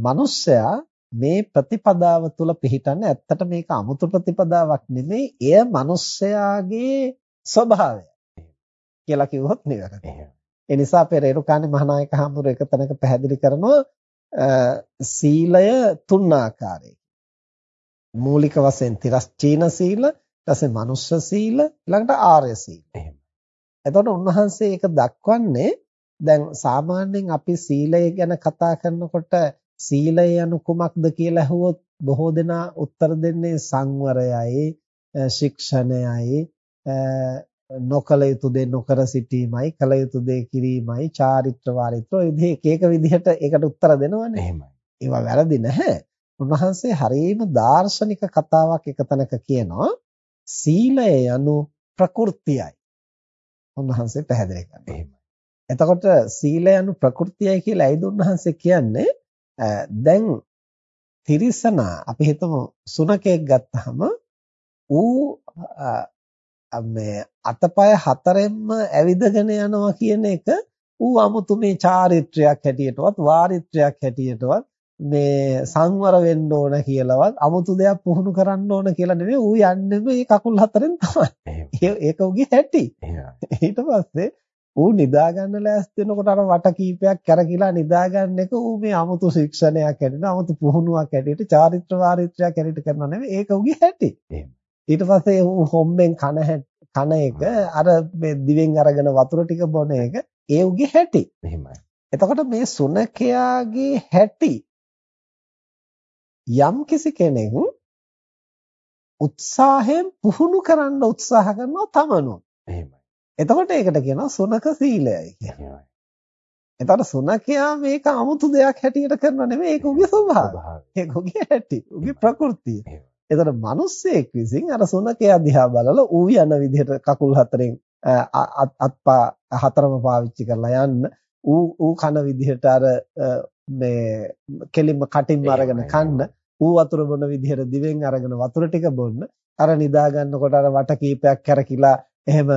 [SPEAKER 2] මිනිස්සයා මේ ප්‍රතිපදාව තුල පිහිටන්නේ ඇත්තට මේක 아무තු ප්‍රතිපදාවක් නෙමෙයි එය මිනිස්සයාගේ ස්වභාවය කියලා කිව්වොත් නිවැරදි. ඒ නිසා අපේ රේරුකාණේ මහානායක හඳුර එක තැනක පැහැදිලි කරනවා සීලය තුන් ආකාරයකින්. මූලික වශයෙන් තිරස්චීන සීල, ඊට පස්සේ මනුෂ්‍ය සීල, ඊළඟට ආර්ය සීල.
[SPEAKER 1] එහෙම.
[SPEAKER 2] එතකොට උන්වහන්සේ ඒක දක්වන්නේ දැන් සාමාන්‍යයෙන් අපි සීලය ගැන කතා කරනකොට සීලය යනු කුමක්ද කියලා අහුවොත් බොහෝ දෙනා උත්තර දෙන්නේ සංවරයයි ශික්ෂණයයි නොකල යුතු දේ නොකර සිටීමයි කල යුතු දේ කිරීමයි චාරිත්‍ර වාරිත්‍ර ඔය විදිහේ එක එක විදිහට ඒකට උත්තර දෙනවනේ
[SPEAKER 1] එහෙමයි
[SPEAKER 2] ඒවා වැරදි නැහැ උන්වහන්සේ හරීම දාර්ශනික කතාවක් එක තැනක කියනවා සීලය යනු ප්‍රകൃතියයි උන්වහන්සේ පැහැදිලි කරනවා.
[SPEAKER 1] එහෙමයි.
[SPEAKER 2] එතකොට සීලය anu ප්‍රകൃතියයි කියලා ඇයිද උන්වහන්සේ කියන්නේ? දැන් තිරිසනා අපි හිතමු සුනකෙක් ගත්තාම ඌ මේ අතපය හතරෙන්ම ඇවිදගෙන යනවා කියන එක ඌ 아무තු මේ චාරිත්‍රයක් හැටියටවත් වාරිත්‍රයක් හැටියටවත් මේ සංවර වෙන්න ඕන කියලාවත් 아무තු දෙයක් පුහුණු කරන්න ඕන කියලා නෙමෙයි ඌ යන්නේ මේ කකුල් හතරෙන් තමයි. ඒක ඌගේ හැටි. ඊට පස්සේ ඌ නිදා ගන්න ලෑස්ති වෙනකොට අර වට කීපයක් කරකිලා නිදා ගන්න එක ඌ මේ 아무තු ශික්ෂණයක් හැටියට 아무තු පුහුණුවක් හැටියට චාරිත්‍ර වාරිත්‍රයක් හැටියට කරනවා නෙමෙයි ඒක ඌගේ හැටි. එහෙම. ඊට පස්සේ හොම්බෙන් කන කන එක අර මේ දිවෙන් අරගෙන වතුර ටික බොන එක ඒ උගේ හැටි.
[SPEAKER 1] එහෙමයි.
[SPEAKER 2] එතකොට මේ සුනකයාගේ හැටි යම් කිසි කෙනෙක් උත්සාහයෙන් පුහුණු කරන්න උත්සාහ කරනවා තමනුත්.
[SPEAKER 1] එහෙමයි.
[SPEAKER 2] එතකොට ඒකට කියනවා සුනක සීලයයි
[SPEAKER 1] කියනවා.
[SPEAKER 2] එතකොට සුනකයා මේක 아무තු දෙයක් හැටියට කරන නෙමෙයි ඒක උගේ ස්වභාවය. ඒක උගේ හැටි, උගේ ප්‍රകൃතිය. එහෙමයි. එතකොට මිනිස්සෙක් විසින් අර සුනකයා දිහා බලලා ඌ යන විදිහට කකුල් හතරෙන් අත්පා හතරම පාවිච්චි කරලා යන්න. ඌ ඌ කන විදිහට අර මේ කෙලින්ම කටින්ම අරගෙන කන්න. ඌ වතුර බොන විදිහට දිවෙන් අරගෙන වතුර ටික බොන්න. අර නිදා ගන්නකොට අර වට කීපයක් කැරකිලා එහෙම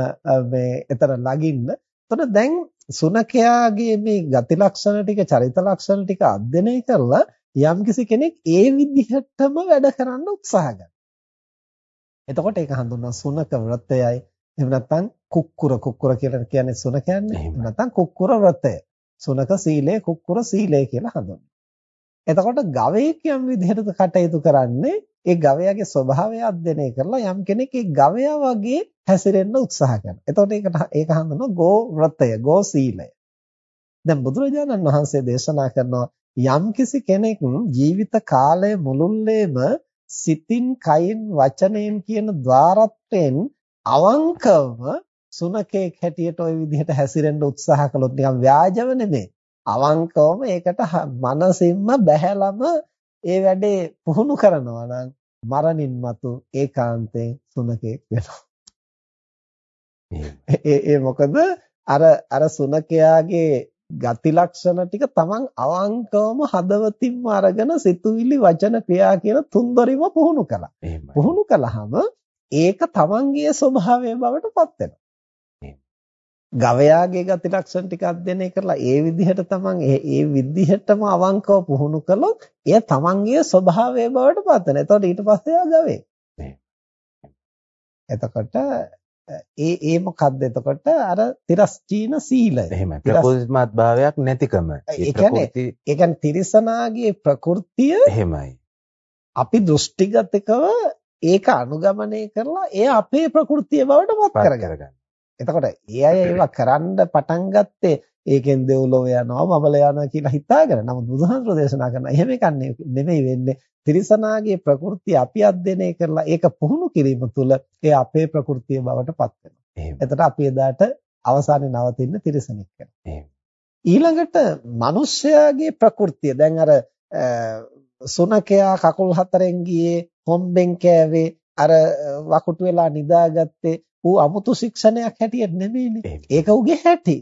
[SPEAKER 2] මේ එතන ළඟින්න එතකොට දැන් සුනකයාගේ මේ ගති ලක්ෂණ ටික චරිත ලක්ෂණ ටික අධ්‍යයනය කරලා යම්කිසි කෙනෙක් ඒ විදිහටම වැඩ කරන්න උත්සාහ. එතකොට ඒක හඳුන්වන සුනක වෘතයයි එහෙම නැත්නම් කුක්කුර කුක්කුර කියලා කියන්නේ සුනකයන්නේ. එහෙම නැත්නම් කුක්කුර වෘතය. සුනක සීලය කුක්කුර සීලය කියලා හඳුන්වනවා. එතකොට ගවයෙක් යම් විදිහටද කටයුතු කරන්නේ ඒ ගවයාගේ ස්වභාවය අධ්‍යයනය කරලා යම් කෙනෙක් ඒ ගවයා වගේ හැසිරෙන්න උත්සාහ කරනවා. එතකොට ඒකට ඒක හඳුනනවා ගෝ වෘතය, ගෝ සීලය. දැන් බුදුරජාණන් වහන්සේ දේශනා කරනවා යම්කිසි කෙනෙක් ජීවිත කාලය මුළුල්ලේම සිතින් කයින් වචනයෙන් කියන ద్వාරත්වයෙන් අවංකවම සුනකෙක් හැටියට ওই විදිහට හැසිරෙන්න උත්සාහ කළොත් නිකන් ව්‍යාජව නෙමෙයි. අවංකවම ඒකට මනසින්ම බැහැලම ඒ වැඩේ පුහුණු කරනවා නම් මරණින් මතු ඒකාන්තයෙන් සුනකෙක් වෙනවා. ඒ ඒ මොකද? අර අර සුනකයාගේ ගති ලක්ෂණ ටික තමන් අවංකවම හදවතින්ම අරගෙන සිතුවිලි වචන ක්‍රියා කියන තුන්දරිම පුහුණු කළා. පුහුණු කළාම ඒක තමන්ගේ ස්වභාවය බවට පත් වෙනවා. ගවයාගේ ගති ලක්ෂණ ටික අධ්‍යයනය කරලා ඒ විදිහට තමන් ඒ විදිහටම අවංකව පුහුණු කළොත් එය තමන්ගේ ස්වභාවය බවට පත් වෙනවා. එතකොට ඊට පස්සේ ආ ගවේ. එතකොට ඒ ඒ මොකද්ද එතකොට අර තිරස්චීන සීලය.
[SPEAKER 1] එහෙමයි. ප්‍රකෘතිමත් භාවයක් නැතිකම.
[SPEAKER 2] ඒ කියන්නේ ඒ කියන්නේ තිරසනාගේ ප්‍රകൃතිය
[SPEAKER 1] එහෙමයි.
[SPEAKER 2] අපි දෘෂ්ටිගතකව ඒක අනුගමනය කරලා එය අපේ ප්‍රകൃතිය බවට පත් කරගන්න. එතකොට ඒ අය ඒවා කරන්න පටන් ගත්තේ ඒකෙන් දෙව්ලොව යනවා බබල යනවා කියලා හිතාගෙන. නමුත් බුදුහාමුදුරෝ දේශනා කරන එහෙම එකක් නෙමෙයි වෙන්නේ. තිරිසනාගේ ප්‍රകൃති අපි අධ්‍යයනය කරලා ඒක පුහුණු කිරීම තුළ ඒ අපේ ප්‍රകൃතිය බවට පත් වෙනවා. එතකොට අපි එදාට අවසානයේ නවතින්න තිරිසනෙක් වෙනවා. ඊළඟට මිනිස්යාගේ ප්‍රകൃතිය දැන් අර සුනකයා කකුල් හතරෙන් ගියේ හොම්බෙන් කෑවේ අර වකුටු වෙලා නිදාගත්තේ ඌ අමුතු ශික්ෂණයක් හැටියට නෙමෙයිනේ. ඒක ඌගේ හැටි.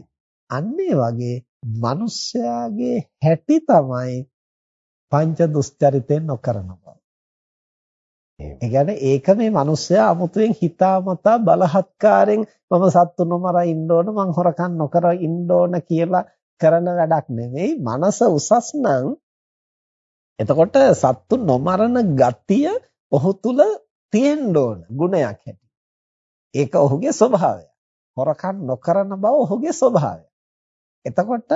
[SPEAKER 2] අන්න වගේ මිනිස්යාගේ හැටි තමයි පංච දුස්චරිතෙන් නොකරන බව. ඒ කියන්නේ ඒක මේ මිනිස්සයා අමුතුවෙන් හිතාමතා බලහත්කාරයෙන් මම සත්තු නොමර ඉන්න ඕන මං හොරකම් නොකර ඉන්න ඕන කියලා කරන වැඩක් නෙවෙයි. මනස උසස් නම් එතකොට සත්තු නොමරන ගතිය ඔහු තුල තියෙන්න ඕන ගුණයක් හැටියට. ඒක ඔහුගේ ස්වභාවය. හොරකම් නොකරන බව ඔහුගේ ස්වභාවය. එතකොට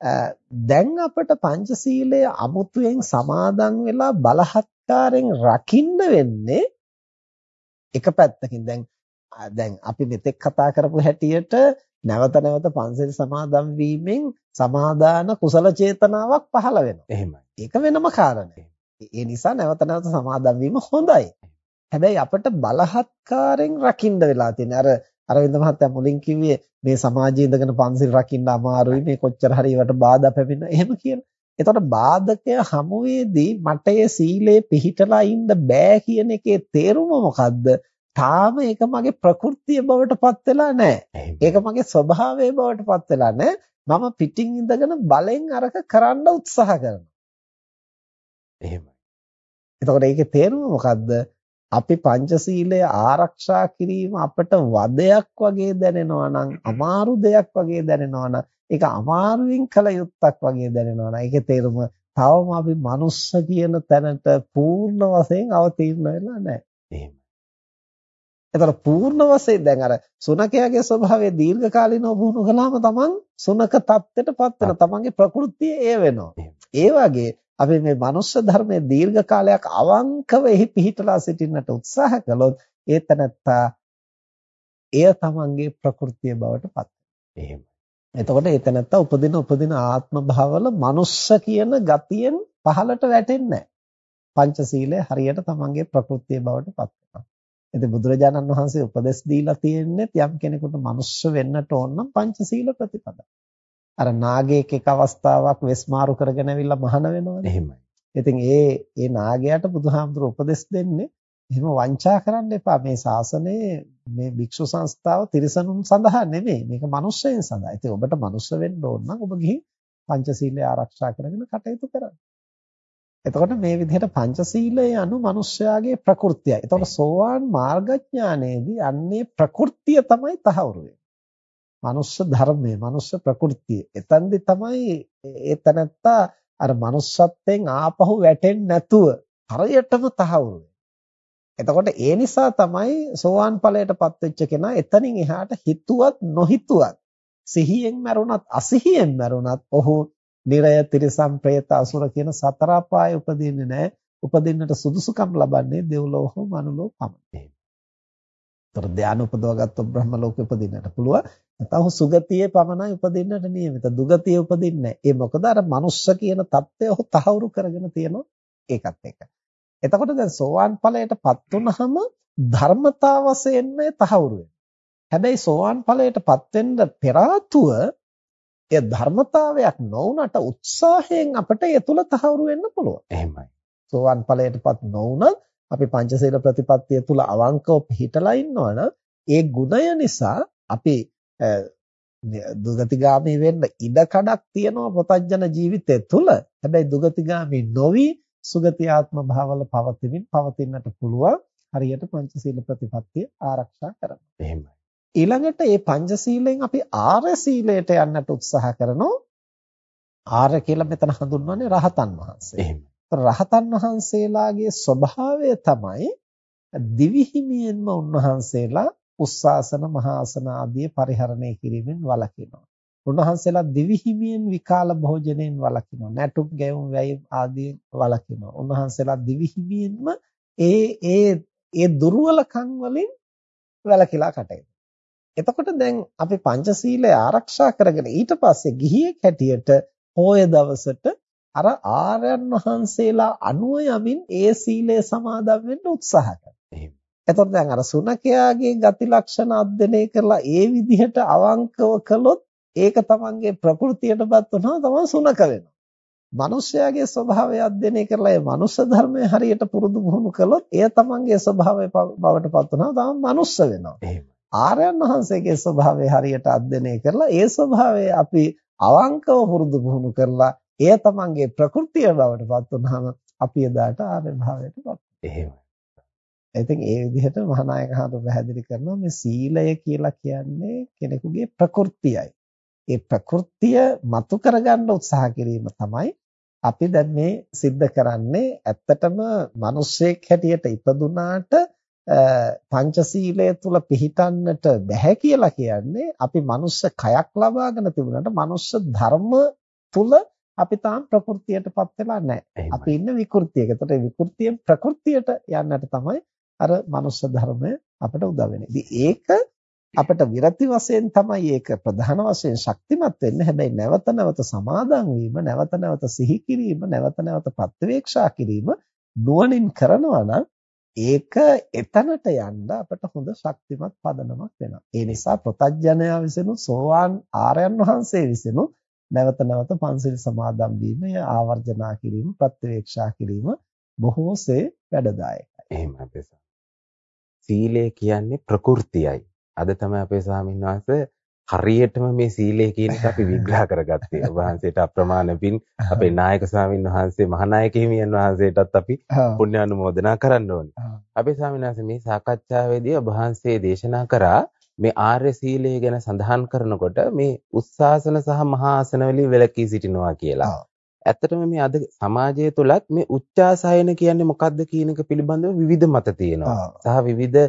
[SPEAKER 2] දැන් අපිට පංචශීලය අමුතුවෙන් සමාදන් වෙලා බලහත්කාරයෙන් රකින්න වෙන්නේ එක පැත්තකින් දැන් දැන් අපි මෙතෙක් කතා කරපු හැටියට නැවත නැවත පංචශීල සමාදන් වීමෙන් සමාදාන කුසල චේතනාවක් පහළ වෙනවා.
[SPEAKER 1] එහෙමයි.
[SPEAKER 2] ඒක වෙනම කාරණයක්. ඒ නිසා නැවත නැවත සමාදන් වීම හොඳයි. හැබැයි අපිට බලහත්කාරයෙන් රකින්න වෙලා තියෙන අර අරවින්ද මහත්තයා මුලින් කිව්වේ මේ සමාජයේ ඉඳගෙන පන්සිල් රකින්න අමාරුයි මේ කොච්චර හරි ඒවට බාධා පැමිණ එහෙම කියන. එතකොට බාධකය හමුවේදී මට ඒ සීලේ පිහිටලා ඉන්න බෑ කියන එකේ තේරුම මොකද්ද? තාම ඒක මගේ ප්‍රകൃතිය බවට පත් වෙලා නැහැ. ඒක මගේ ස්වභාවය බවට පත් වෙලා නැහැ. මම පිටින් ඉඳගෙන බලෙන් අරක කරන්න උත්සාහ කරනවා.
[SPEAKER 1] එහෙමයි.
[SPEAKER 2] එතකොට ඒකේ තේරුම මොකද්ද? අපි පංචශීලය ආරක්ෂා කිරීම අපට වදයක් වගේ දැනෙනවා නම් අමාරු දෙයක් වගේ දැනෙනවා නම් ඒක අමාරුවෙන් කළ යුත්තක් වගේ දැනෙනවා නම් ඒකේ තේරුම තවම අපි මනුස්ස කියන තැනට පූර්ණ වශයෙන් අවතීර්ණ වෙලා නැහැ.
[SPEAKER 1] එහෙම.
[SPEAKER 2] ඒතර පූර්ණ වශයෙන් දැන් අර සුනකයාගේ ස්වභාවය දීර්ඝ කාලිනව වුණු කලාම තමන් සුනක தත්ත්වයටපත් වෙන තමන්ගේ ප්‍රകൃතිය ඒ වෙනවා. ඒ වගේ අපි මේ මනුෂ්‍ය ධර්මයේ දීර්ඝ කාලයක් අවංකව එහි පිහිටලා සිටින්නට උත්සාහ කළොත් ඒ තනත්තා එය තමන්ගේ ප්‍රകൃතිය බවට පත්
[SPEAKER 1] එහෙම.
[SPEAKER 2] එතකොට ඒ තනත්තා උපදින උපදින ආත්ම භාවවල මනුෂ්‍ය කියන ගතියෙන් පහළට වැටෙන්නේ පංචශීලය හරියට තමන්ගේ ප්‍රകൃතිය බවට පත් වෙනවා. ඉතින් බුදුරජාණන් වහන්සේ උපදෙස් දීලා තියෙන්නේ යම් කෙනෙකුට මනුෂ්‍ය වෙන්නට ඕන නම් පංචශීල ප්‍රතිපදා. අර නාගයෙක් එක් අවස්ථාවක් වෙස්මාරු කරගෙන ඇවිල්ලා මහාන වෙනවනේ.
[SPEAKER 1] එහෙමයි.
[SPEAKER 2] ඉතින් ඒ ඒ නාගයාට බුදුහාමුදුර උපදෙස් දෙන්නේ එහෙම වංචා කරන්න එපා. මේ ශාසනයේ මේ භික්ෂු සංස්ථාව තිරිසනුන් සඳහා නෙමෙයි. මේක මිනිස්සුන් සඳහා. ඉතින් ඔබට මිනිස්සු වෙන්න ඕන නම් ඔබ ගිහින් පංචශීලය ආරක්ෂා කරගෙන කටයුතු කරන්න. එතකොට මේ විදිහට පංචශීලය anu මිනිස්යාගේ ප්‍රകൃතියයි. එතකොට සෝවාන් මාර්ගඥානයේදී අන්නේ ප්‍රകൃතිය තමයි තහවුරු මනුස්ස ධර්මය, මනුස්ස ප්‍රകൃතිය. එතෙන්දි තමයි ඒ තැනත්තා අර manussත්යෙන් ආපහු වැටෙන්නේ නැතුව හරියටම තහවුරු එතකොට ඒ නිසා තමයි සෝවාන් ඵලයටපත් වෙච්ච කෙනා එතනින් එහාට හිතුවත් නොහිතුවත් සිහියෙන් මරුණත් අසිහියෙන් මරුණත් ඔහු නිරය තිරිසම් പ്രേත අසුර කියන සතර අපාය උපදින්නේ නැහැ. උපදින්නට සුදුසුකම් ලබන්නේ දෙව්ලෝ හෝ මනුලෝ පමණයි. ඒතර ධානය උපදවගත්තු බ්‍රහ්ම ලෝකෙ උපදින්නට පුළුවන්. නැත්නම් සුගතියේ පමණයි උපදින්නට නියමිත. දුගතිය උපදින්නේ නැහැ. ඒ මොකද අර මනුස්ස කියන தත්ත්වය ඔහු තහවුරු කරගෙන තියෙනවා ඒකත් එක්ක. එතකොට දැන් සෝවාන් ඵලයටපත් වුනහම ධර්මතා වශයෙන්ම තහවුරු වෙනවා. හැබැයි සෝවාන් ඵලයටපත් වෙන්න පෙර එය ධර්මතාවයක් නොවුනට උත්සාහයෙන් අපිට ඒ තුල තහවුරු වෙන්න පුළුවන්.
[SPEAKER 1] එහෙමයි.
[SPEAKER 2] සෝවාන් ඵලයටපත් නොවුනත් අපි පංචශීල ප්‍රතිපත්තිය තුල අවංකව පිළිහිටලා ඉන්නවනම් ඒ ගුණය නිසා අපි දුගතිගාමී වෙන්න ඉඩ කඩක් තියෙනවා පොතජන ජීවිතය තුල. හැබැයි දුගතිගාමී නොවි සුගති ආත්ම භාවවල පවතිමින් පවතින්නට පුළුවන් හරියට පංචශීල ප්‍රතිපත්තිය ආරක්ෂා කරන්න.
[SPEAKER 1] එහෙමයි.
[SPEAKER 2] ඊළඟට මේ පංචශීලයෙන් අපි ආර්ය සීලයට යන්නට උත්සාහ කරනවා. ආර්ය කියලා මෙතන හඳුන්වන්නේ රහතන් වහන්සේ.
[SPEAKER 1] එහෙමයි.
[SPEAKER 2] රහතන් වහන්සේලාගේ ස්වභාවය තමයි දිවිහිමියෙන්ම උන්වහන්සේලා උස්සාසන මහාසන ආදී පරිහරණය කිරීමෙන් වළකිනවා. උන්වහන්සේලා දිවිහිමියෙන් විකාල භෝජනයෙන් වළකිනවා. නැටුම් ගැයුම් වැයුම් ආදී වළකිනවා. උන්වහන්සේලා දිවිහිමියෙන්ම ඒ ඒ ඒ දුර්වලකම් වලින් වැළකීලා කටයුතු. එතකොට දැන් අපි පංචශීලය ආරක්ෂා කරගෙන ඊට පස්සේ ගිහියෙක් හැටියට පොය දවසට අර ආර්යයන් වහන්සේලා අනුව යමින් ඒ සීලය සමාදන් වෙන්න උත්සාහ කරනවා. එතකොට දැන් අර සුනකයාගේ ගති ලක්ෂණ අධ්‍යයනය කරලා ඒ විදිහට අවංකව කළොත් ඒක තමන්ගේ ප්‍රകൃතියටපත් වුණා තමයි සුනක වෙනවා. මිනිස්යාගේ ස්වභාවය අධ්‍යයනය කරලා ඒ මනුෂ්‍ය ධර්මය හරියට පුරුදු පුහුණු කළොත් එය තමන්ගේ ස්වභාවය බවටපත් වුණා තමයි මනුස්ස වෙනවා. ආර්යයන් වහන්සේගේ ස්වභාවය හරියට අධ්‍යයනය කරලා ඒ ස්වභාවය අපි අවංකව පුරුදු පුහුණු කරලා එය තමන්ගේ ප්‍රകൃතිය බවට පත් වුනහම අපි එදාට ආර්ය භාවයට පත්
[SPEAKER 1] එහෙමයි.
[SPEAKER 2] ඉතින් ඒ විදිහට මහානායක හඳු පැහැදිලි කරනවා මේ සීලය කියලා කියන්නේ කෙනෙකුගේ ප්‍රകൃතියයි. ඒ ප්‍රകൃතිය මතු කරගන්න උත්සාහ කිරීම තමයි අපි දැන් මේ सिद्ध කරන්නේ ඇත්තටම මිනිස්සෙක් හැටියට ඉපදුනාට පංචශීලය තුල පිහිටන්නට බැහැ කියලා කියන්නේ අපි මනුස්ස කයක් ලබාගෙන තිබුණාට මනුස්ස ධර්ම තුල අපි තාම ප්‍රകൃතියටපත් වෙලා නැහැ. අපි ඉන්නේ විකෘතියක. ඒතකොට විකෘතියෙන් ප්‍රകൃතියට යන්නට තමයි අර මනුස්ස ධර්මය අපට උදව් වෙන්නේ. ඒක අපිට විරති වශයෙන් තමයි ඒක ප්‍රධාන වශයෙන් ශක්තිමත් වෙන්නේ. හැබැයි නැවත නැවත සමාදන් වීම, නැවත නැවත සිහි කිරීම, නැවත නැවත ප්‍රත්‍යවේක්ෂා කිරීම නුවණින් කරනවා නම් ඒක එතනට යන්න අපට හොඳ ශක්තිමත් පදනමක් වෙනවා. ඒ නිසා ප්‍රතඥයා විසිනු සෝවාන් ආර්යයන් වහන්සේ විසිනු නැවත නැවත පන්සිල් සමාදන් වීම, ආවර්ජනා කිරීම, ප්‍රත්‍යවේක්ෂා කිරීම බොහෝසේ වැඩදායකයි.
[SPEAKER 1] එහෙම අපේ සීලය කියන්නේ ප්‍රകൃතියයි. අද තමයි අපේ ස්වාමීන් වහන්සේ හරියටම මේ සීලය කියන එක අපි විග්‍රහ කරගත්තේ. ඔබ වහන්සේට අප්‍රමාණ පින් අපේ නායක ස්වාමීන් වහන්සේ මහානායක හිමියන් වහන්සේටත් අපි පුණ්‍ය අනුමෝදනා කරන්න ඕනේ. අපේ ස්වාමීන් වහන්සේ මේ සාකච්ඡාවේදී ඔබ වහන්සේ දේශනා කරා මේ ආර්ය සීලය ගැන සඳහන් කරනකොට මේ උස්සාසන සහ මහා ආසන වලින් වැළකී සිටිනවා කියලා. ඇත්තටම මේ අද සමාජය තුලත් මේ උච්චාසයන කියන්නේ මොකක්ද කියන එක පිළිබඳව විවිධ මත තියෙනවා. සහ විවිධ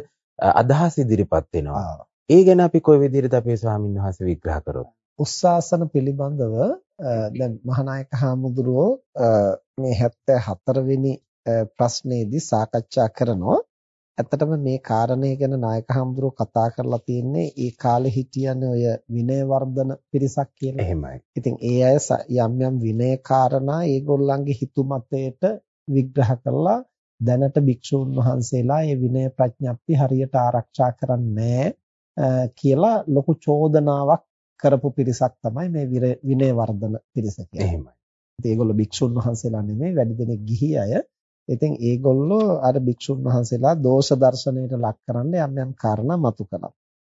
[SPEAKER 1] අදහස් ඉදිරිපත් වෙනවා. ඒ ගැන අපි කොයි විදිහට අපේ ස්වාමීන් වහන්සේ විග්‍රහ කරොත්
[SPEAKER 2] උස්සාසන පිළිබඳව දැන් මහානායක හාමුදුරුවෝ මේ 74 වෙනි ප්‍රශ්නේදී සාකච්ඡා කරනවා ඇත්තටම මේ කාරණේ ගැන නායක හඳුරෝ කතා කරලා තියෙන්නේ ඒ කාලේ හිටියනේ ඔය විනය වර්ධන පිරිසක් කියලා.
[SPEAKER 1] එහෙමයි.
[SPEAKER 2] ඉතින් ඒ අය යම් යම් විනය කාරණා ඒගොල්ලන්ගේ හිතුමතයට විග්‍රහ කළා දැනට භික්ෂූන් වහන්සේලා මේ විනය ප්‍රඥප්ති හරියට ආරක්ෂා කරන්නේ කියලා ලොකු චෝදනාවක් කරපු පිරිසක් තමයි මේ විනය වර්ධන පිරිස කියන්නේ.
[SPEAKER 1] එහෙමයි.
[SPEAKER 2] ඒගොල්ලෝ භික්ෂුන් වහන්සේලා නෙමෙයි වැඩි දෙනෙක් ගිහි අය. ඉතින් ඒගොල්ලෝ අර භික්ෂුන් වහන්සේලා දෝෂ දර්ශනයට ලක් කරන්න යම් යම් කාරණා මතු කළා.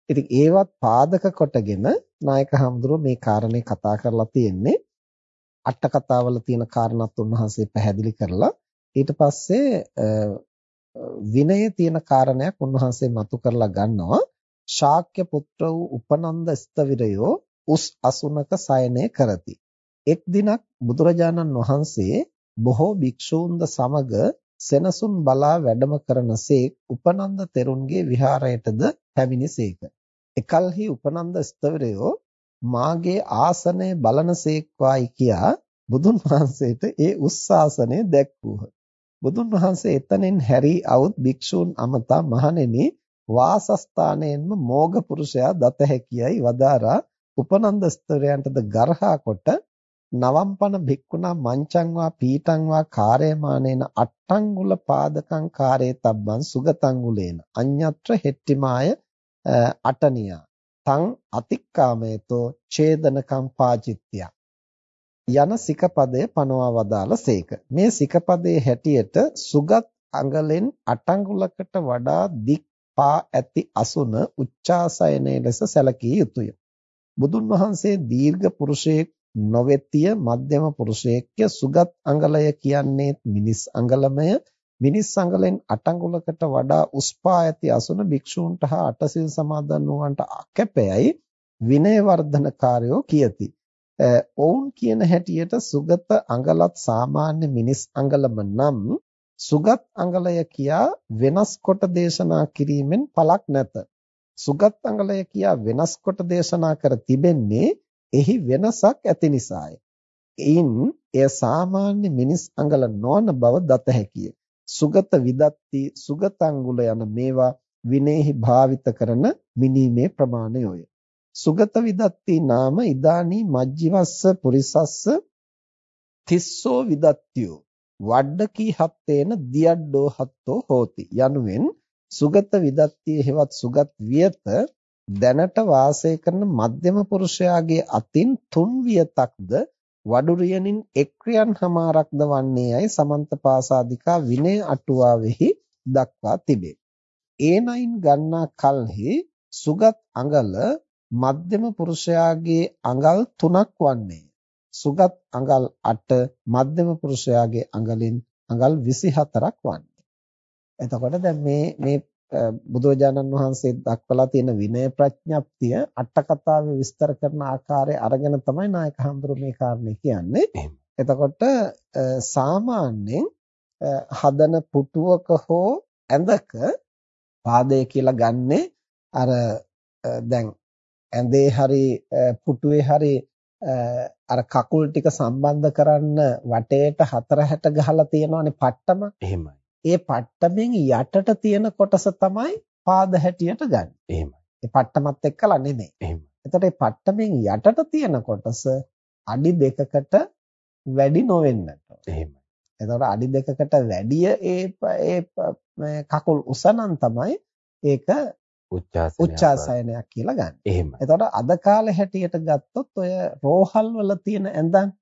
[SPEAKER 2] ඉතින් ඒවත් පාදක කොටගෙන නායක හඳුරෝ මේ කාරණේ කතා කරලා තියෙන්නේ. අට කතාවල තියෙන කාරණාත් උන්වහන්සේ පැහැදිලි කරලා ඊට පස්සේ විනයේ තියෙන කාරණයක් උන්වහන්සේ මතු කරලා ගන්නවා. ශාක්‍ය පුත්‍ර වූ උපනන්ද ස්තවිරයෝ උස් අසුනක සයනය කරති. එක් දිනක් බුදුරජාණන් වහන්සේ බොහෝ භික්ෂූන්ද සමග සෙනසුන් බලා වැඩම කරනසේක් උපනන්ද තෙරුන්ගේ විහාරයටද පැමිණිසේක. එකල්හි උපනන්ද ස්තවරයෝ මාගේ ආසනය බලනසේක්වායි කියා බුදුන් වහන්සේට ඒ උස්සාසනය දැක්වූහ. බුදුන් වහන්සේ එතනින් හැරී આવුත් භික්ෂූන් අමතා මහණෙනි වාසස්ථානයෙන්ම මෝග පුරුෂයා දත හැකියයි වදාරා උපනන්ද ස්තවරයන්ටද ගර්හා කොට නවම්පන භික්ඛුනා මංචං වා පීඨං වා කාර්යමානේන අට්ටංගුල පාදකං කාරේ තබ්බං සුගතං උලේන අඤ්ඤත්‍ර හෙට්ටිමාය අටනියා. තං අතික්කාමේතෝ ඡේදනකම් පාචිත්‍ය. යන සිකපදය පනවා වදාළසේක මේ සිකපදයේ හැටියට සුගත් අඟලෙන් අටංගුලකට වඩා දික් පා ඇති අසුන උච්චාසයනයේ ලෙස සැලකිය යුතුය. බුදුන් වහන්සේ දීර්ඝ පුරුෂයෙක් නොවෙතිය මධ්‍යම පුරුෂයෙක්ය සුගත් අඟලය කියන්නේ මිනිස් අඟලමය මිනිස් අඟලෙන් අටඟුලකට වඩා උස් පා ඇති අසුන භික්ෂූන්ට හා අටසිල් සමාදන් වූවන්ට අකැපයයි විනය වර්ධනකාරයෝ කියති. ඔවුන් කියන හැටියට සුගත අඟලත් සාමාන්‍ය මිනිස් අඟලම නම් සුගත් අඟලය කියා වෙනස් කොට දේශනා කිරීමෙන් පළක් නැත. සුගත් අඟලය කියා වෙනස් කොට දේශනා කර තිබෙන්නේ එහි වෙනසක් ඇති නිසාය. එයින් එය සාමාන්‍ය මිනිස් අඟල නොවන බව දත හැකිය. සුගත විදත්ති සුගතංගුල යන මේවා විනේහි භාවිත කරන මිනීමේ ප්‍රමාණයෝය. සුගත විදත්ති නාම ඉදානි මජ්ජිවස්ස පුරිසස්ස තිස්සෝ විදත්තියෝ වඩ්ඩකී හත්තේන දියඩ්ඩෝ හත්තෝ හෝති යනුවෙන් සුගත විදත්තිය හෙවත් සුගත් වියත දැනට වාසය කරන මධ්‍යම පුරුෂයාගේ අතින් තුන් වියතක්ද වඩුරියනින් එක්‍රියන් හමාරක්ද වන්නේ යයි සමන්තපාසාදිකා විනය අටුවාවෙහි දක්වා තිබේ. ඒනයින් ගන්නා කල්හි සුගත් අඟල මධ්‍යම පුරුෂයාගේ අඟල් 3ක් වන්නේ. සුගත් අඟල් 8 මධ්‍යම පුරුෂයාගේ අඟලින් අඟල් 24ක් වන්නේ. එතකොට දැන් මේ මේ බුදුරජාණන් වහන්සේ දක්වලා තියෙන විනය ප්‍රඥප්තිය අට කතාවේ විස්තර කරන ආකාරය අරගෙන තමයි නායක හඳුරු මේ කාරණේ කියන්නේ. එතකොට සාමාන්‍යයෙන් හදන පුටුවක හෝ ඇඳක පාදය කියලා ගන්නෙ අර දැන් ඇඳේ හරි පුටුවේ හරි අර කකුල් ටික සම්බන්ධ කරන්න වටේට හතර හැට ගහලා තියෙනවානේ පට්ටම.
[SPEAKER 1] එහෙමයි.
[SPEAKER 2] ඒ පට්ටමෙන් යටට තියෙන කොටස තමයි පාද හැටියට ගන්න.
[SPEAKER 1] එහෙමයි.
[SPEAKER 2] ඒ පට්ටමත් එක්කලා නෙමෙයි.
[SPEAKER 1] එහෙමයි.
[SPEAKER 2] එතකොට මේ පට්ටමෙන් යටට තියෙන කොටස අඩි දෙකකට වැඩි නොවෙන්නට.
[SPEAKER 1] එහෙමයි.
[SPEAKER 2] එතකොට අඩි දෙකකට වැඩිය ඒ ඒ කකුල් උසනම් තමයි ඒක උච්චාසයනයක් කියලා ගන්න.
[SPEAKER 1] එහෙමයි.
[SPEAKER 2] එතකොට අද කාලේ හැටියට ගත්තොත් ඔය රෝහල් වල තියෙන ඇඳන්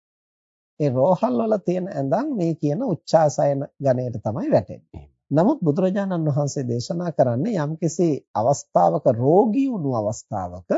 [SPEAKER 2] ඒ රෝහල් වල තියෙන ඇඳන් මේ කියන උච්චාසයන ගණයට තමයි වැටෙන්නේ. නමුත් බුදුරජාණන් වහන්සේ දේශනා කරන්නේ යම්කිසි අවස්ථාවක රෝගී වුණු අවස්ථාවක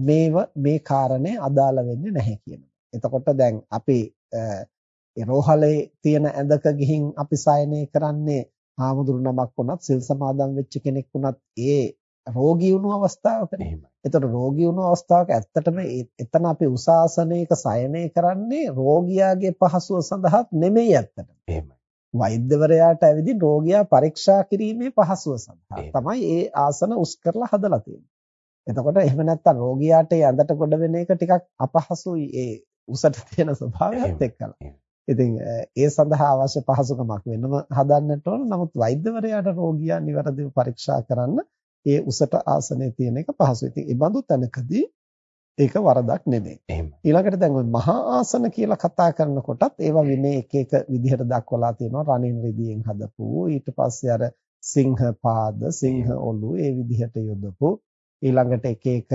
[SPEAKER 2] මේව මේ කාරණේ අදාළ වෙන්නේ නැහැ කියනවා. එතකොට දැන් අපි ඒ රෝහලේ තියෙන ඇඳක ගිහින් අපි සයනය කරන්නේ ආමුදුරු නමක් වුණත් සිල් සමාදන් වෙච්ච කෙනෙක් වුණත් ඒ රෝගී වුණු අවස්ථාවකනේ. එතකොට රෝගී වුණු අවස්ථාවක ඇත්තටම එතන අපි උසාසනයක සයනය කරන්නේ රෝගියාගේ පහසුව සඳහාත් නෙමෙයි ඇත්තටම.
[SPEAKER 1] එහෙමයි.
[SPEAKER 2] වෛද්‍යවරයාට ඇවිදින් රෝගියා පරීක්ෂා කිරීමේ පහසුව සඳහා තමයි ඒ ආසන උස් කරලා හදලා තියෙන්නේ. එතකොට එහෙම නැත්තම් රෝගියාට ඒ ඇඳට ගොඩ වෙන එක ටිකක් අපහසුයි ඒ උසට තියෙන ස්වභාවයත් එක්කලා. ඉතින් ඒ සඳහා අවශ්‍ය පහසුකමක් වෙනම හදන්නට ඕන. නමුත් වෛද්‍යවරයාට රෝගියා નિවරදිව පරීක්ෂා කරන්න ඒ උසට ආසනයේ තියෙන එක පහසුයි. ඉතින් ඒ බඳු තැනකදී ඒක වරදක් නෙමෙයි.
[SPEAKER 1] එහෙම.
[SPEAKER 2] ඊළඟට දැන් ওই මහා ආසන කියලා කතා කරනකොටත් ඒවා විනේ එක එක විදිහට දක්වලා තියෙනවා. රණින් රිදියෙන් හදපු ඊට පස්සේ අර සිංහ පාද, සිංහ ඔලු ඒ විදිහට යොදපු ඊළඟට එක එක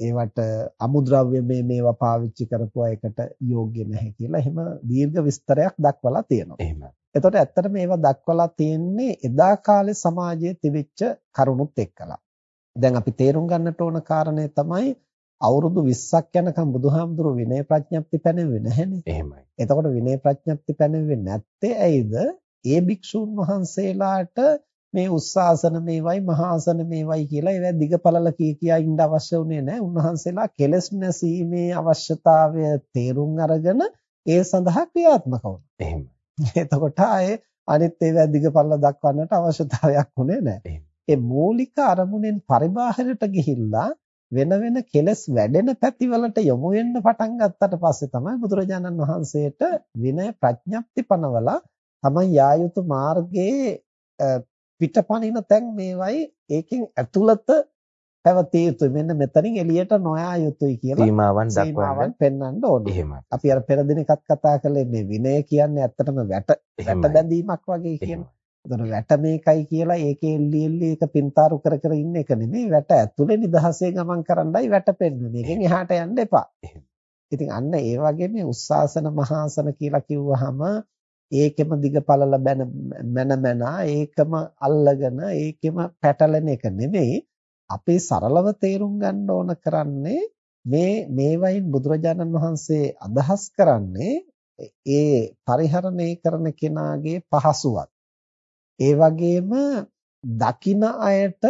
[SPEAKER 2] ඒවට අමුද්‍රව්‍ය මේ මේවා පාවිච්චි කරපුවා එකට යෝග්‍ය නැහැ කියලා එහෙම දීර්ඝ විස්තරයක් දක්වලා තියෙනවා.
[SPEAKER 1] එහෙමයි.
[SPEAKER 2] එතකොට ඇත්තට මේවා දක්වලා තියෙන්නේ එදා කාලේ සමාජයේ තිබිච්ච කරුණුත් එක්කලා. දැන් අපි තේරුම් ගන්නට ඕන කාරණේ තමයි අවුරුදු 20ක් යනකම් බුදුහාමුදුරු විනය ප්‍රඥප්ති පැනෙන්නේ නැහැනේ.
[SPEAKER 1] එහෙමයි.
[SPEAKER 2] එතකොට විනය ප්‍රඥප්ති පැනෙන්නේ නැත්තේ ඇයිද? ඒ භික්ෂුන් වහන්සේලාට මේ උස්සාසන මේවයි මහාසන මේවයි කියලා ඒවා දිගපළල කී කියා ඉන්න අවශ්‍ය උනේ නැහැ. උන්වහන්සේලා කෙලස් නැසීමේ අවශ්‍යතාවය තේරුම් අරගෙන ඒ සඳහා ක්‍රියාත්මක වුණා.
[SPEAKER 1] එහෙමයි.
[SPEAKER 2] එතකොට ආයේ අනිත් ඒවා දිගපළල දක්වන්නට අවශ්‍යතාවයක් උනේ නැහැ. ඒ මූලික අරමුණෙන් පරිබාහිරට ගිහිල්ලා වෙන වෙන කෙලස් වැඩෙන පැතිවලට යොමු වෙන්න පටන් ගත්තට පස්සේ තමයි බුදුරජාණන් වහන්සේට විනය ප්‍රඥප්ති පනවලා තමයි යා යුතු මාර්ගයේ පිටපණින තැන් මේවයි ඒකෙන් ඇතුළත පැවතිය යුතුයි මෙන්න මෙතනින් එළියට නොයා යුතුයි කියලා
[SPEAKER 1] සීමාවන්
[SPEAKER 2] සීමාවන් පෙන්වන්න ඕනේ.
[SPEAKER 1] එහෙමයි.
[SPEAKER 2] අපි අර පෙර දිනකත් කතා කළේ මේ විනය කියන්නේ ඇත්තටම වැට වැට බැඳීමක් වගේ කියනවා. එතකොට වැට මේකයි කියලා ඒකේ එල්ලි එල්ලි ඒක පින්තාරු කර කර ඉන්න එක නෙමෙයි වැට ඇතුලේ නිදහසේ ගමන් කරන්නයි වැට පෙන්වන්නේ. මේකෙන් එහාට යන්න එපා. ඉතින් අන්න ඒ වගේ මේ උස්සාසන මහාසන කියලා කිව්වහම ඒකෙම දිගපළල බැන මන මනා ඒකම අල්ලගෙන ඒකෙම පැටලෙන එක නෙමෙයි අපි සරලව තේරුම් ගන්න ඕන කරන්නේ මේ මේවයින් බුදුරජාණන් වහන්සේ අදහස් කරන්නේ ඒ පරිහරණය කරන කෙනාගේ පහසුවත්. ඒ වගේම දකින අයට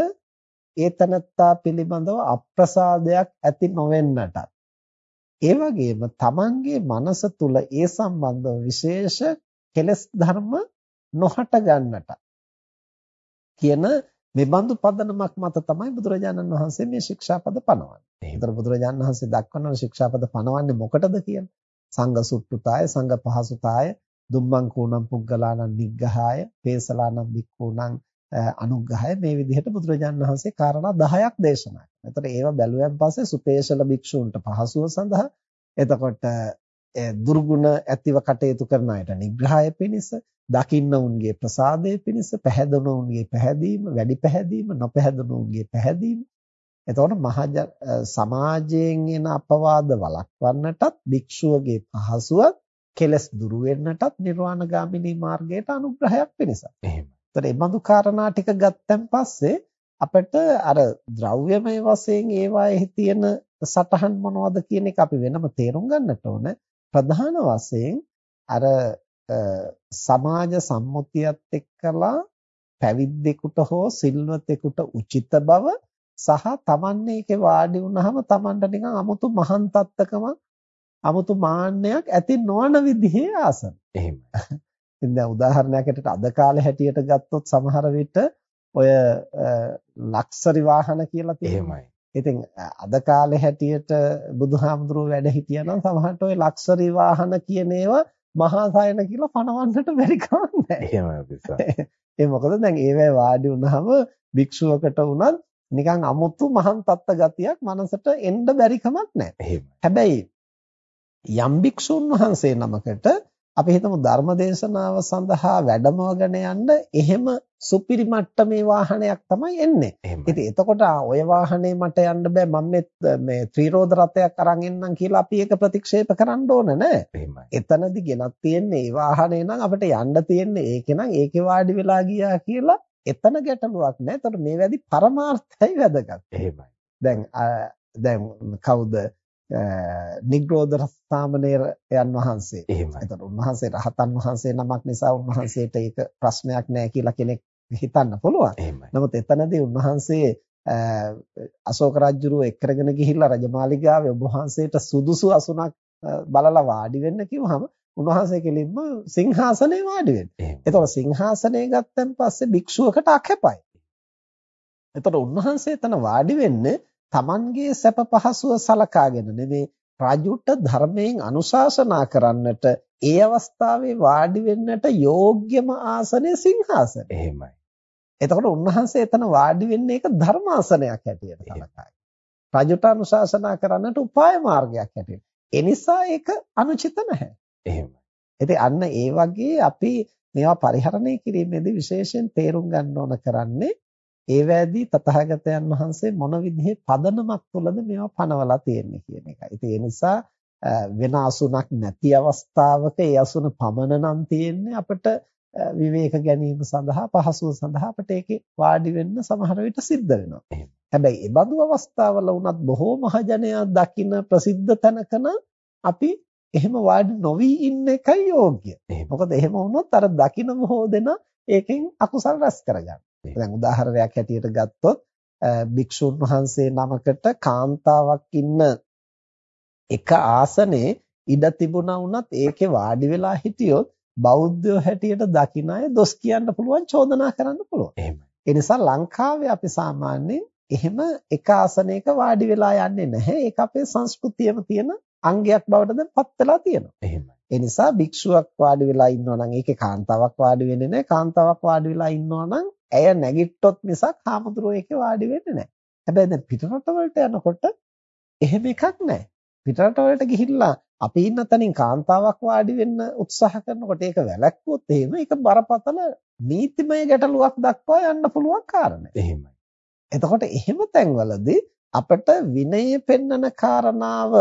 [SPEAKER 2] ඒ තනත්තා පිළිබඳව අප්‍රසාදයක් ඇති නොවෙන්නටත්. ඒ වගේම තමන්ගේ මනස තුල ඒ සම්බන්ධව විශේෂ කෙලස් ධර්ම නොහට ගන්නට කියන මේ බඳු පදනමක් මත තමයි බුදුරජාණන් වහන්සේ මේ ශික්ෂාපද පනවන්නේ. ඒතර බුදුරජාණන් වහන්සේ දක්වන ශික්ෂාපද පනවන්නේ මොකටද කියන්නේ? සංඝ සුට්ටුතාය, සංඝ පහසුතාය, දුම්මං කෝණං පුග්ගලාණං නිග්ගහාය පේසලාණං වික්ඛූණං අනුග්‍රහය මේ විදිහට බුදුරජාණන් වහන්සේ කාරණා 10ක් දේශනා කළා. එතකොට ඒව බැලුවෙන් පස්සේ සුපේශල භික්ෂූන්ට පහසුව සඳහා එතකොට දුර්ගුණ ඇතිව කටයුතු කරන අයට නිග්‍රහය පිණිස දකින්න උන්ගේ ප්‍රසාදය පිණිස පැහැදුන උන්ගේ පැහැදීම වැඩි පැහැදීම නොපැහැදුන උන්ගේ පැහැදීම එතකොට මහ සමාජයෙන් එන අපවාද වළක්වන්නටත් භික්ෂුවගේ පහසුවත් කෙලස් දුරු වෙන්නටත් නිර්වාණගාමිනී මාර්ගයට අනුග්‍රහයක් වෙනසක්.
[SPEAKER 1] එහෙමයි.
[SPEAKER 2] ඒතර මේ බඳු කාරණා ටික ගත්තන් පස්සේ අපිට අර ද්‍රව්‍යමය වශයෙන් ඒවායේ තියෙන සටහන් මොනවද කියන එක අපි වෙනම තේරුම් ගන්නට ඕන. ප්‍රධාන වශයෙන් අර සමාජ සම්මුතියත් එක්කලා පැවිද්දෙකුට හෝ සිල්වතෙකුට උචිත බව සහ Taman එකේ වාඩි වුණාම Tamanට නිකන් 아무තු මහන්තත්කම 아무තු මාන්නයක් ඇති නොවන විදිහේ ආසන.
[SPEAKER 1] එහෙමයි.
[SPEAKER 2] ඉතින් දැන් උදාහරණයකට අද කාලේ හැටියට ගත්තොත් සමහර විට ඔය ලක්ෂරි වාහන කියලා තියෙනවා.
[SPEAKER 1] එහෙමයි.
[SPEAKER 2] ඉතින් අද කාලේ හැටියට බුදුහාමුදුරුවෝ වැඩ හිටියා නම් සමහරට ඔය ලක්සරි වාහන කියන ඒවා මහා සයන කියලා පණවන්නට බැරි කමක් නැහැ.
[SPEAKER 1] එහෙමයි අපිසා.
[SPEAKER 2] ඒ මොකද දැන් ඒවැ වාඩි වුණාම භික්ෂුවකට උනත් නිකන් අමුතු මහන් තත්ත්ව ගතියක් මනසට එන්න බැරි කමක් නැහැ.
[SPEAKER 1] එහෙමයි.
[SPEAKER 2] හැබැයි යම් භික්ෂුන් වහන්සේ නමකට අපි හිතමු ධර්ම දේශනාව සඳහා වැඩමවගෙන යන්න එහෙම සුපිරි මට්ටමේ වාහනයක් තමයි එන්නේ. ඉතින් එතකොට ඔය වාහනේ මට යන්න බෑ මම මේ ත්‍රිරෝද රථයක් අරන් එන්නම් කියලා අපි ඒක ප්‍රතික්ෂේප කරන්න ඕන නෑ. එතනදි ගෙනත් තියෙන්නේ ඒ වාහනේ නම් අපිට යන්න තියෙන්නේ ඒකේ නම් ඒකේ වාඩි වෙලා ගියා කියලා එතන ගැටලුවක් නෑ. ඒතකොට මේ වැඩි පරමාර්ථයයි වැදගත්.
[SPEAKER 1] එහෙමයි.
[SPEAKER 2] දැන් දැන් කවුද නිග්‍රෝධ සාමණේරයන් වහන්සේ.
[SPEAKER 1] එහෙමයි.
[SPEAKER 2] එතකොට උන්වහන්සේ රහතන් වහන්සේ නමක් නිසා උන්වහන්සේට ඒක ප්‍රශ්නයක් නෑ කියලා කෙනෙක් හිතන්න පුළුවන්. නමුත් එතනදී උන්වහන්සේ අශෝක රජුරුව එක්කරගෙන ගිහිල්ලා රජමාලිගාවේ ඔබ වහන්සේට සුදුසු අසුනක් බලලා වාඩි වෙන්න කිව්වහම උන්වහන්සේ කෙලින්ම සිංහාසනේ වාඩි වෙන්නේ. එතකොට සිංහාසනේ ගත්තන් පස්සේ භික්ෂුවකට අකැපයි. එතකොට උන්වහන්සේ එතන වාඩි වෙන්නේ Tamanගේ සැප පහසුව සලකාගෙන නෙමේ රජුට ධර්මයෙන් අනුශාසනා කරන්නට ඒ අවස්ථාවේ වාඩි වෙන්නට යෝග්‍යම ආසනය සිංහාසනය.
[SPEAKER 1] එහෙමයි.
[SPEAKER 2] එතකොට උන්වහන්සේ එතන වාඩි වෙන්නේ ඒක ධර්මාසනයක් හැටියට සලකයි. රජුට අනුශාසනා කරන්නට උපාය මාර්ගයක් හැටියට. ඒ නිසා ඒක අනුචිත නැහැ.
[SPEAKER 1] එහෙමයි.
[SPEAKER 2] ඉතින් අන්න ඒ වගේ අපි මේවා පරිහරණය කිරීමේදී විශේෂයෙන් තේරුම් ගන්න ඕන කරන්නේ ඒවැදී තථාගතයන් වහන්සේ මොන විදිහේ පදනමක් තුළද මේවා පනවලා තියෙන්නේ කියන එකයි. ඉතින් ඒ නිසා වෙන අසුනක් නැති අවස්ථාවක ඒ අසුන පමණ නම් තියෙන්නේ අපිට විවේක ගැනීම සඳහා පහසුව සඳහා අපිට ඒකේ වාඩි වෙන්න සමහර විට සිද්ධ වෙනවා. හැබැයි ඒ බඳු අවස්ථාවල වුණත් බොහෝ මහජනයා දකින ප්‍රසිද්ධ තැනකන අපි එහෙම වාඩි නොවි ඉන්න එකයි යෝග්‍ය. මොකද එහෙම වුණොත් අර දකින බොහෝ දෙනා ඒකෙන් අකුසල් රැස් කරගන්නවා. දැන් උදාහරණයක් හැටියට ගත්තොත් භික්ෂුන් වහන්සේ නමකට කාන්තාවක් ඉන්න එක ආසනේ ඉඩ තිබුණා වුණත් ඒකේ වාඩි වෙලා හිටියොත් බෞද්ධයෝ හැටියට දකින අය දොස් කියන්න පුළුවන් චෝදනා කරන්න පුළුවන්.
[SPEAKER 1] එහෙමයි.
[SPEAKER 2] ඒ නිසා ලංකාවේ අපි සාමාන්‍යයෙන් එහෙම එක ආසනයක වාඩි වෙලා යන්නේ නැහැ. ඒක අපේ සංස්කෘතියේම තියෙන අංගයක් බවට දැන් පත් වෙලා තියෙනවා.
[SPEAKER 1] එහෙමයි.
[SPEAKER 2] ඒ නිසා භික්ෂුවක් වාඩි වෙලා ඉන්නවා නම් ඒකේ කාන්තාවක් වාඩි වෙන්නේ නැහැ. කාන්තාවක් වාඩි වෙලා ඉන්නවා නම් ඇය නැගිට්ටොත් මිසක් හාමුදුරුවෝ ඒකේ වාඩි වෙන්නේ නැහැ. හැබැයි දැන් පිටරට වලට යනකොට එහෙම එකක් නැහැ. පිටරට වලට ගිහිල්ලා අපි ඉන්න තැනින් කාන්තාවක් වාඩි වෙන්න උත්සාහ කරනකොට ඒක වැළැක්වුවොත් එහෙම ඒක බරපතල නීතිමය ගැටලුවක් දක්වා යන්න පුළුවන් කාරණයක්.
[SPEAKER 1] එහෙමයි.
[SPEAKER 2] එතකොට එහෙම තැන්වලදී අපිට විනය පෙන්නන කාරණාව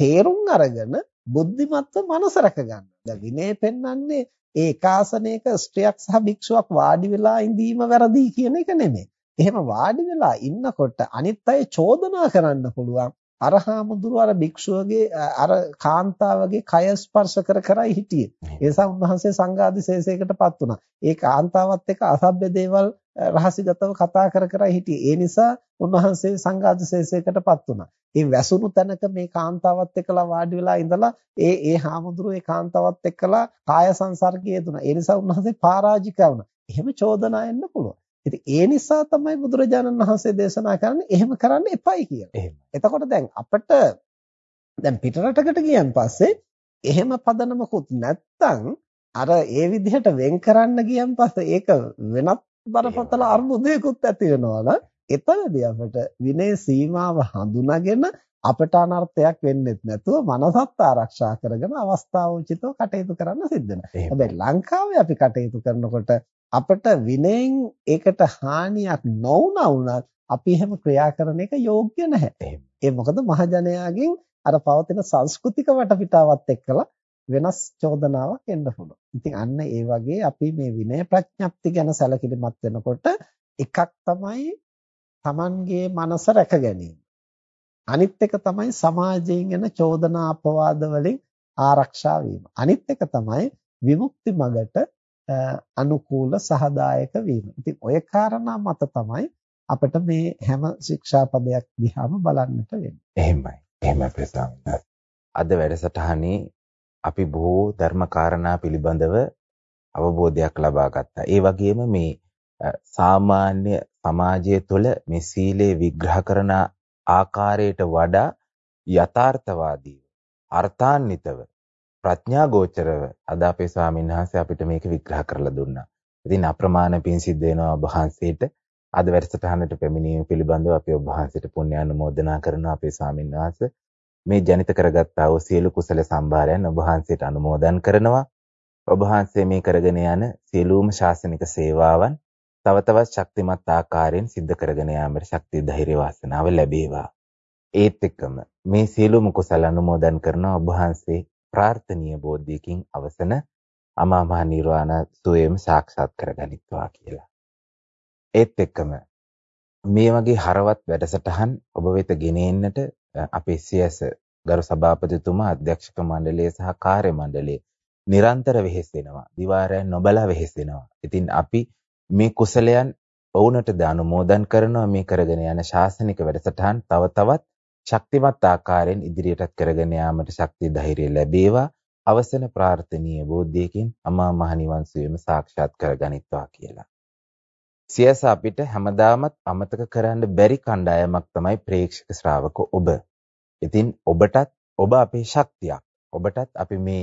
[SPEAKER 2] තේරුම් අරගෙන බුද්ධිමත්ව මනස රැක ගන්න. දැන් විනය පෙන්වන්නේ ඒ එකාසනයක ස්ත්‍රියක් සහ භික්ෂුවක් වාඩි වෙලා ඉඳීම වැරදි කියන එක නෙමෙයි. එහෙම වාඩි වෙලා ඉන්නකොට අනිත් අය චෝදනා කරන්න පුළුවන්. අර හාමුදුරුව අර භික්ෂුවගේ අර කාන්තාවගේ කය ස්පර්ශ කර කරයි හිටියේ. ඒ නිසා උන්වහන්සේ සංඝාදිශේෂයකටපත් වුණා. ඒ කාන්තාවත් එක්ක අසභ්‍ය දේවල් රහසිගතව කතා කර කර හිටියේ. ඒ නිසා උන්වහන්සේ සංඝාදිශේෂයකටපත් වුණා. ඒ වැසුණු තැනක මේ කාන්තාවත් එක්කලා වාඩි වෙලා ඉඳලා ඒ ඒ හාමුදුරුවෝ ඒ කාන්තාවත් එක්කලා කාය සංසර්ගයේ දුනා. ඒ නිසා උන්වහන්සේ පරාජික වුණා. එහෙම චෝදනා එන්න පුළුවන්. ඉතින් ඒ නිසා තමයි බුදුරජාණන් වහන්සේ දේශනා කරන්නේ එහෙම කරන්න එපයි කියලා. එතකොට දැන් අපිට දැන් පිටරටකට ගියන් පස්සේ එහෙම පදනමකුත් නැත්තම් අර ඒ විදිහට වෙන් කරන්න ගියන් පස්සේ ඒක වෙනත් බරපතල අර්බුදයකුත් ඇති වෙනවා එතනදී අපිට විනය සීමාව හඳුනාගෙන අපට අනර්ථයක් වෙන්නෙත් නැතුව මනසත් ආරක්ෂා කරගෙන අවස්ථාව උචිතව කටයුතු කරන්න සිද්ධ වෙනවා. හැබැයි ලංකාවේ අපි කටයුතු කරනකොට අපට විනයෙන් ඒකට හානියක් නොවුණා වුණත් අපි එහෙම ක්‍රියා කරන එක යෝග්‍ය නැහැ. ඒ මොකද මහජනයාගෙන් අර පවතින සංස්කෘතික වටපිටාවත් එක්කලා වෙනස් චෝදනාවක් එන්න පුළුවන්. ඉතින් අන්න ඒ වගේ අපි මේ විනය ප්‍රඥප්ති ගැන සැලකිලිමත් වෙනකොට එකක් තමයි Tamanගේ මනස රැක ගැනීම. අනිත් එක තමයි සමාජයෙන් එන චෝදනා අපවාද වලින් ආරක්ෂා වීම. අනිත් එක තමයි විමුක්ති මගට අනුකූල සහදායක වීම. ඉතින් ඔය කාරණා මත තමයි අපිට මේ හැම ශික්ෂාපදයක් දිහාම බලන්නට වෙන්නේ.
[SPEAKER 1] එහෙමයි. එහෙමයි ප්‍රසන්න. අද වැඩසටහනේ අපි බොහෝ ධර්ම කාරණා පිළිබඳව අවබෝධයක් ලබා ගත්තා. ඒ වගේම මේ සාමාන්‍ය සමාජය තුළ මේ සීලය විග්‍රහ කරන ආකාරයට වඩා යථාර්ථවාදීව අර්ථාන්විතව ප්‍රඥාගෝචරව අද අපේ ස්වාමීන් වහන්සේ අපිට මේක විග්‍රහ කරලා දුන්නා. ඉතින් අප්‍රමාණ පින් සිද්ධ වෙනවා ඔබ වහන්සේට. අද වැඩසටහනට පැමිණීම පිළිබඳව අපි ඔබ වහන්සේට පුණ්‍ය අනුමෝදනා කරනවා අපේ ස්වාමීන් වහන්සේ. මේ ජනිත කරගත්තා වූ සියලු කුසල සම්භාරයන් ඔබ වහන්සේට අනුමෝදන් කරනවා. ඔබ වහන්සේ මේ කරගෙන යන සියලුම ශාසනික සේවාවන් තව තවත් ශක්තිමත් ආකාරයෙන් සිද්ධ කරගෙන යාමට ශක්තිය ධෛර්ය වාසනාව ලැබේවා. ඒත් එක්කම මේ සියලුම කුසල අනුමෝදන් කරන ඔබ වහන්සේ ප්‍රාර්ථනීය බෝධියකින් අවසන අමා මහ නිර්වාණ සුවයම සාක්ෂාත් කරගනිත්වා කියලා. ඒත් එක්කම මේ වගේ හරවත් වැඩසටහන් ඔබ වෙත ගෙනෙන්නට අපේ සියස ගරු සභාපතිතුමා අධ්‍යක්ෂක මණ්ඩලය සහ කාර්ය මණ්ඩලය නිරන්තර වෙහෙසෙනවා. දිවාරයන් නොබලා වෙහෙසෙනවා. ඉතින් අපි මේ කුසලයන් ඔවුන්ට දානුමෝදන් කරනවා මේ කරගෙන යන ශාසනික වැඩසටහන් තව තවත් ශක්තිමත් ආකාරයෙන් ඉදිරියටත් කරගෙන යාමට ශක්තිය ධෛර්යය ලැබේවා. අවසන ප්‍රාර්ථනීය බෝධියකින් අමා මහ නිවන් සුවයම සාක්ෂාත් කරගනිත්වා කියලා. සියස අපිට හැමදාමත් අමතක කරන්න බැරි කණ්ඩායමක් තමයි ප්‍රේක්ෂක ශ්‍රාවක ඔබ. ඉතින් ඔබටත් ඔබ අපේ ශක්තියක්. ඔබටත් අපි මේ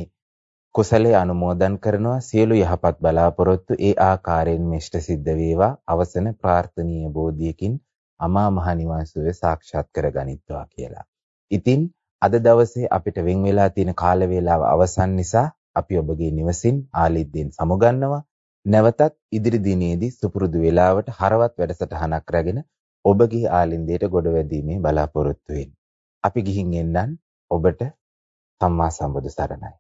[SPEAKER 1] කුසලයේ අනුමෝදන් කරනවා සියලු යහපත් බලාපොරොත්තු ඒ ආකාරයෙන් මිෂ්ට සිද්ධ වේවා අවසන ප්‍රාර්ථනීය බෝධියකින් අමා මහ නිවන් සුවය සාක්ෂාත් කරගනිත්වා කියලා. ඉතින් අද දවසේ අපිට වෙන් වෙලා තියෙන කාල වේලාව අවසන් නිසා අපි ඔබගේ නිවසින් ආලිද්දෙන් සමුගන්නවා. නැවතත් ඉදිරි දිනේදී සුපුරුදු වේලාවට හරවත් වැඩසටහනක් රැගෙන ඔබගේ ආලින්දයට ගොඩ වැදීමේ බලාපොරොත්තු අපි ගිහින් එන්නම් ඔබට සම්මා සම්බුදු සරණයි.